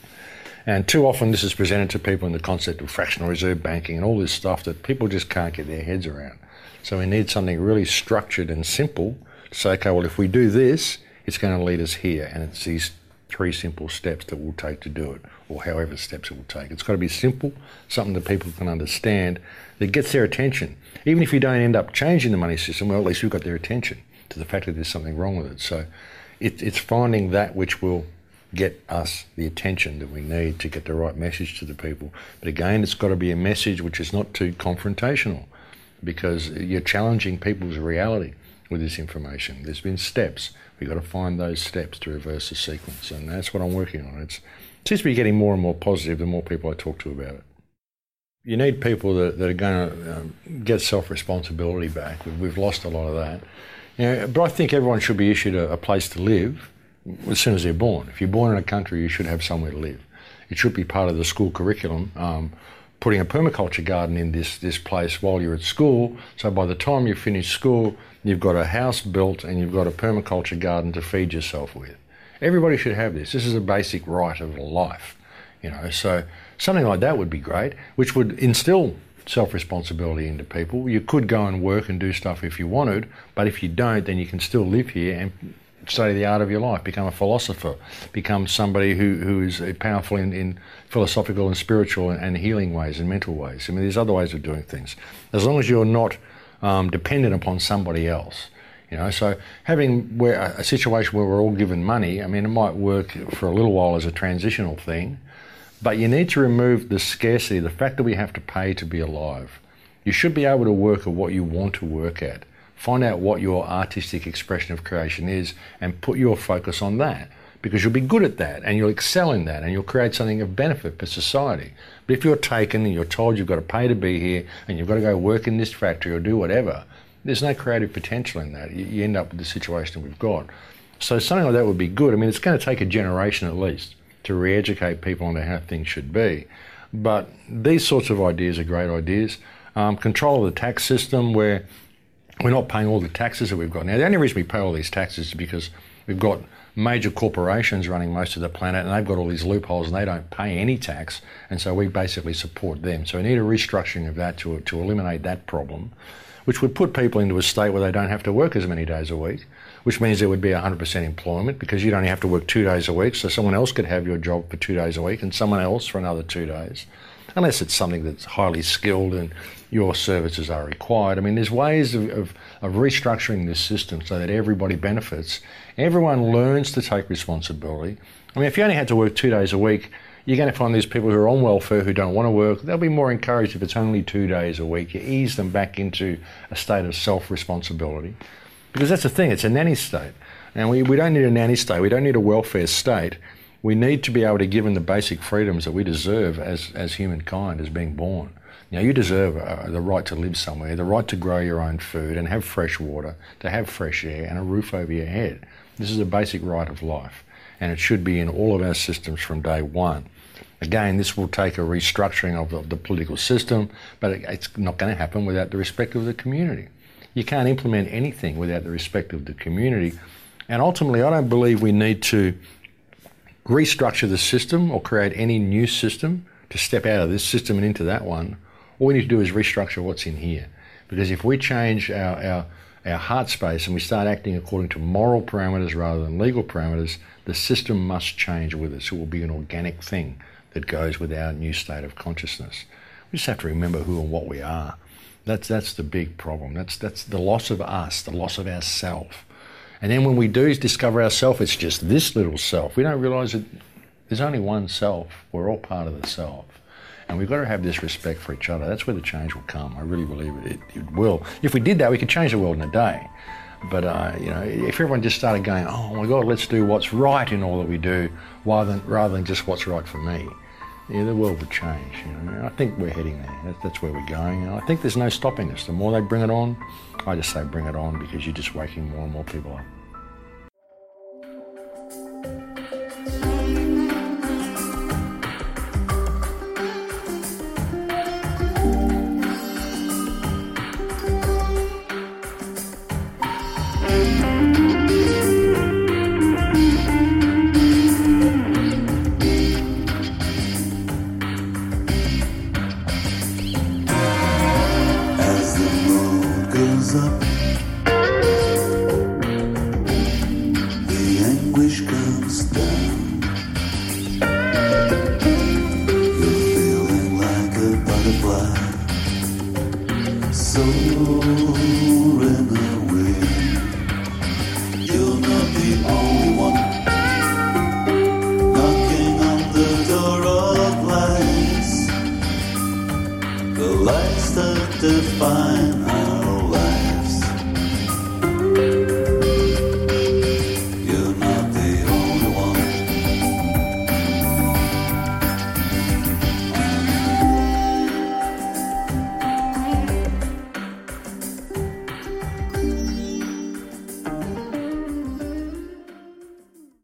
And too often this is presented to people in the concept of fractional reserve banking and all this stuff that people just can't get their heads around. So we need something really structured and simple to say, okay, well, if we do this, it's going to lead us here. And it's these three simple steps that we'll take to do it, or however steps it will take. It's got to be simple, something that people can understand, that gets their attention. Even if you don't end up changing the money system, well, at least you've got their attention to the fact that there's something wrong with it. So it, it's finding that which will get us the attention that we need to get the right message to the people. But again, it's got to be a message which is not too confrontational because you're challenging people's reality with this information. There's been steps. We've got to find those steps to reverse the sequence, and that's what I'm working on. It's, it seems to be getting more and more positive the more people I talk to about it. You need people that, that are going to um, get self responsibility back. We've lost a lot of that. You know, but I think everyone should be issued a, a place to live as soon as they're born. If you're born in a country, you should have somewhere to live. It should be part of the school curriculum. Um, putting a permaculture garden in this, this place while you're at school. So by the time you finish school, you've got a house built and you've got a permaculture garden to feed yourself with. Everybody should have this. This is a basic right of life, you know. So something like that would be great, which would instill self-responsibility into people. You could go and work and do stuff if you wanted, but if you don't, then you can still live here and study the art of your life, become a philosopher, become somebody who, who is powerful in, in philosophical and spiritual and, and, healing ways and mental ways. I mean, there's other ways of doing things. As long as you're not um, dependent upon somebody else. You know, so having a situation where we're all given money, I mean, it might work for a little while as a transitional thing, but you need to remove the scarcity, the fact that we have to pay to be alive. You should be able to work at what you want to work at. Find out what your artistic expression of creation is and put your focus on that because you'll be good at that and you'll excel in that and you'll create something of benefit for society. But if you're taken and you're told you've got to pay to be here and you've got to go work in this factory or do whatever, there's no creative potential in that. You end up with the situation we've got. So something like that would be good. I mean, it's going to take a generation at least to re-educate people on how things should be. But these sorts of ideas are great ideas. Um, control of the tax system where we're not paying all the taxes that we've got. Now, the only reason we pay all these taxes is because we've got major corporations running most of the planet and they've got all these loopholes and they don't pay any tax. And so we basically support them. So we need a restructuring of that to, to eliminate that problem, which would put people into a state where they don't have to work as many days a week, which means there would be 100% employment because you'd only have to work two days a week. So someone else could have your job for two days a week and someone else for another two days unless it's something that's highly skilled and your services are required. I mean, there's ways of, of, of, restructuring this system so that everybody benefits. Everyone learns to take responsibility. I mean, if you only had to work two days a week, you're going to find these people who are on welfare who don't want to work. They'll be more encouraged if it's only two days a week. You ease them back into a state of self responsibility. Because that's the thing, it's a nanny state. And we, we don't need a nanny state, we don't need a welfare state. We need to be able to give them the basic freedoms that we deserve as, as humankind, as being born. Know, you deserve uh, the right to live somewhere, the right to grow your own food and have fresh water, to have fresh air and a roof over your head. This is a basic right of life. and it should be in all of our systems from day one. Again, this will take a restructuring of the, the political system, but it, it's not going to happen without the respect of the community. You can't implement anything without the respect of the community. And ultimately, I don't believe we need to restructure the system or create any new system to step out of this system and into that one. All we need to do is restructure what's in here. Because if we change our, our, our heart space and we start acting according to moral parameters rather than legal parameters, the system must change with us. It will be an organic thing that goes with our new state of consciousness. We just have to remember who and what we are. That's, that's the big problem. That's, that's the loss of us, the loss of ourself. And then when we do discover ourself, it's just this little self. We don't realize that there's only one self. We're all part of the self. And we've got to have this respect for each other. That's where the change will come. I really believe it. It, it will. If we did that, we could change the world in a day. But uh, you know, if everyone just started going, "Oh my God, let's do what's right in all that we do," rather than rather than just what's right for me, yeah, the world would change. You know, I think we're heading there. That's, where we're going. And I think there's no stopping us. The more they bring it on, I just say bring it on because you're just waking more and more people up.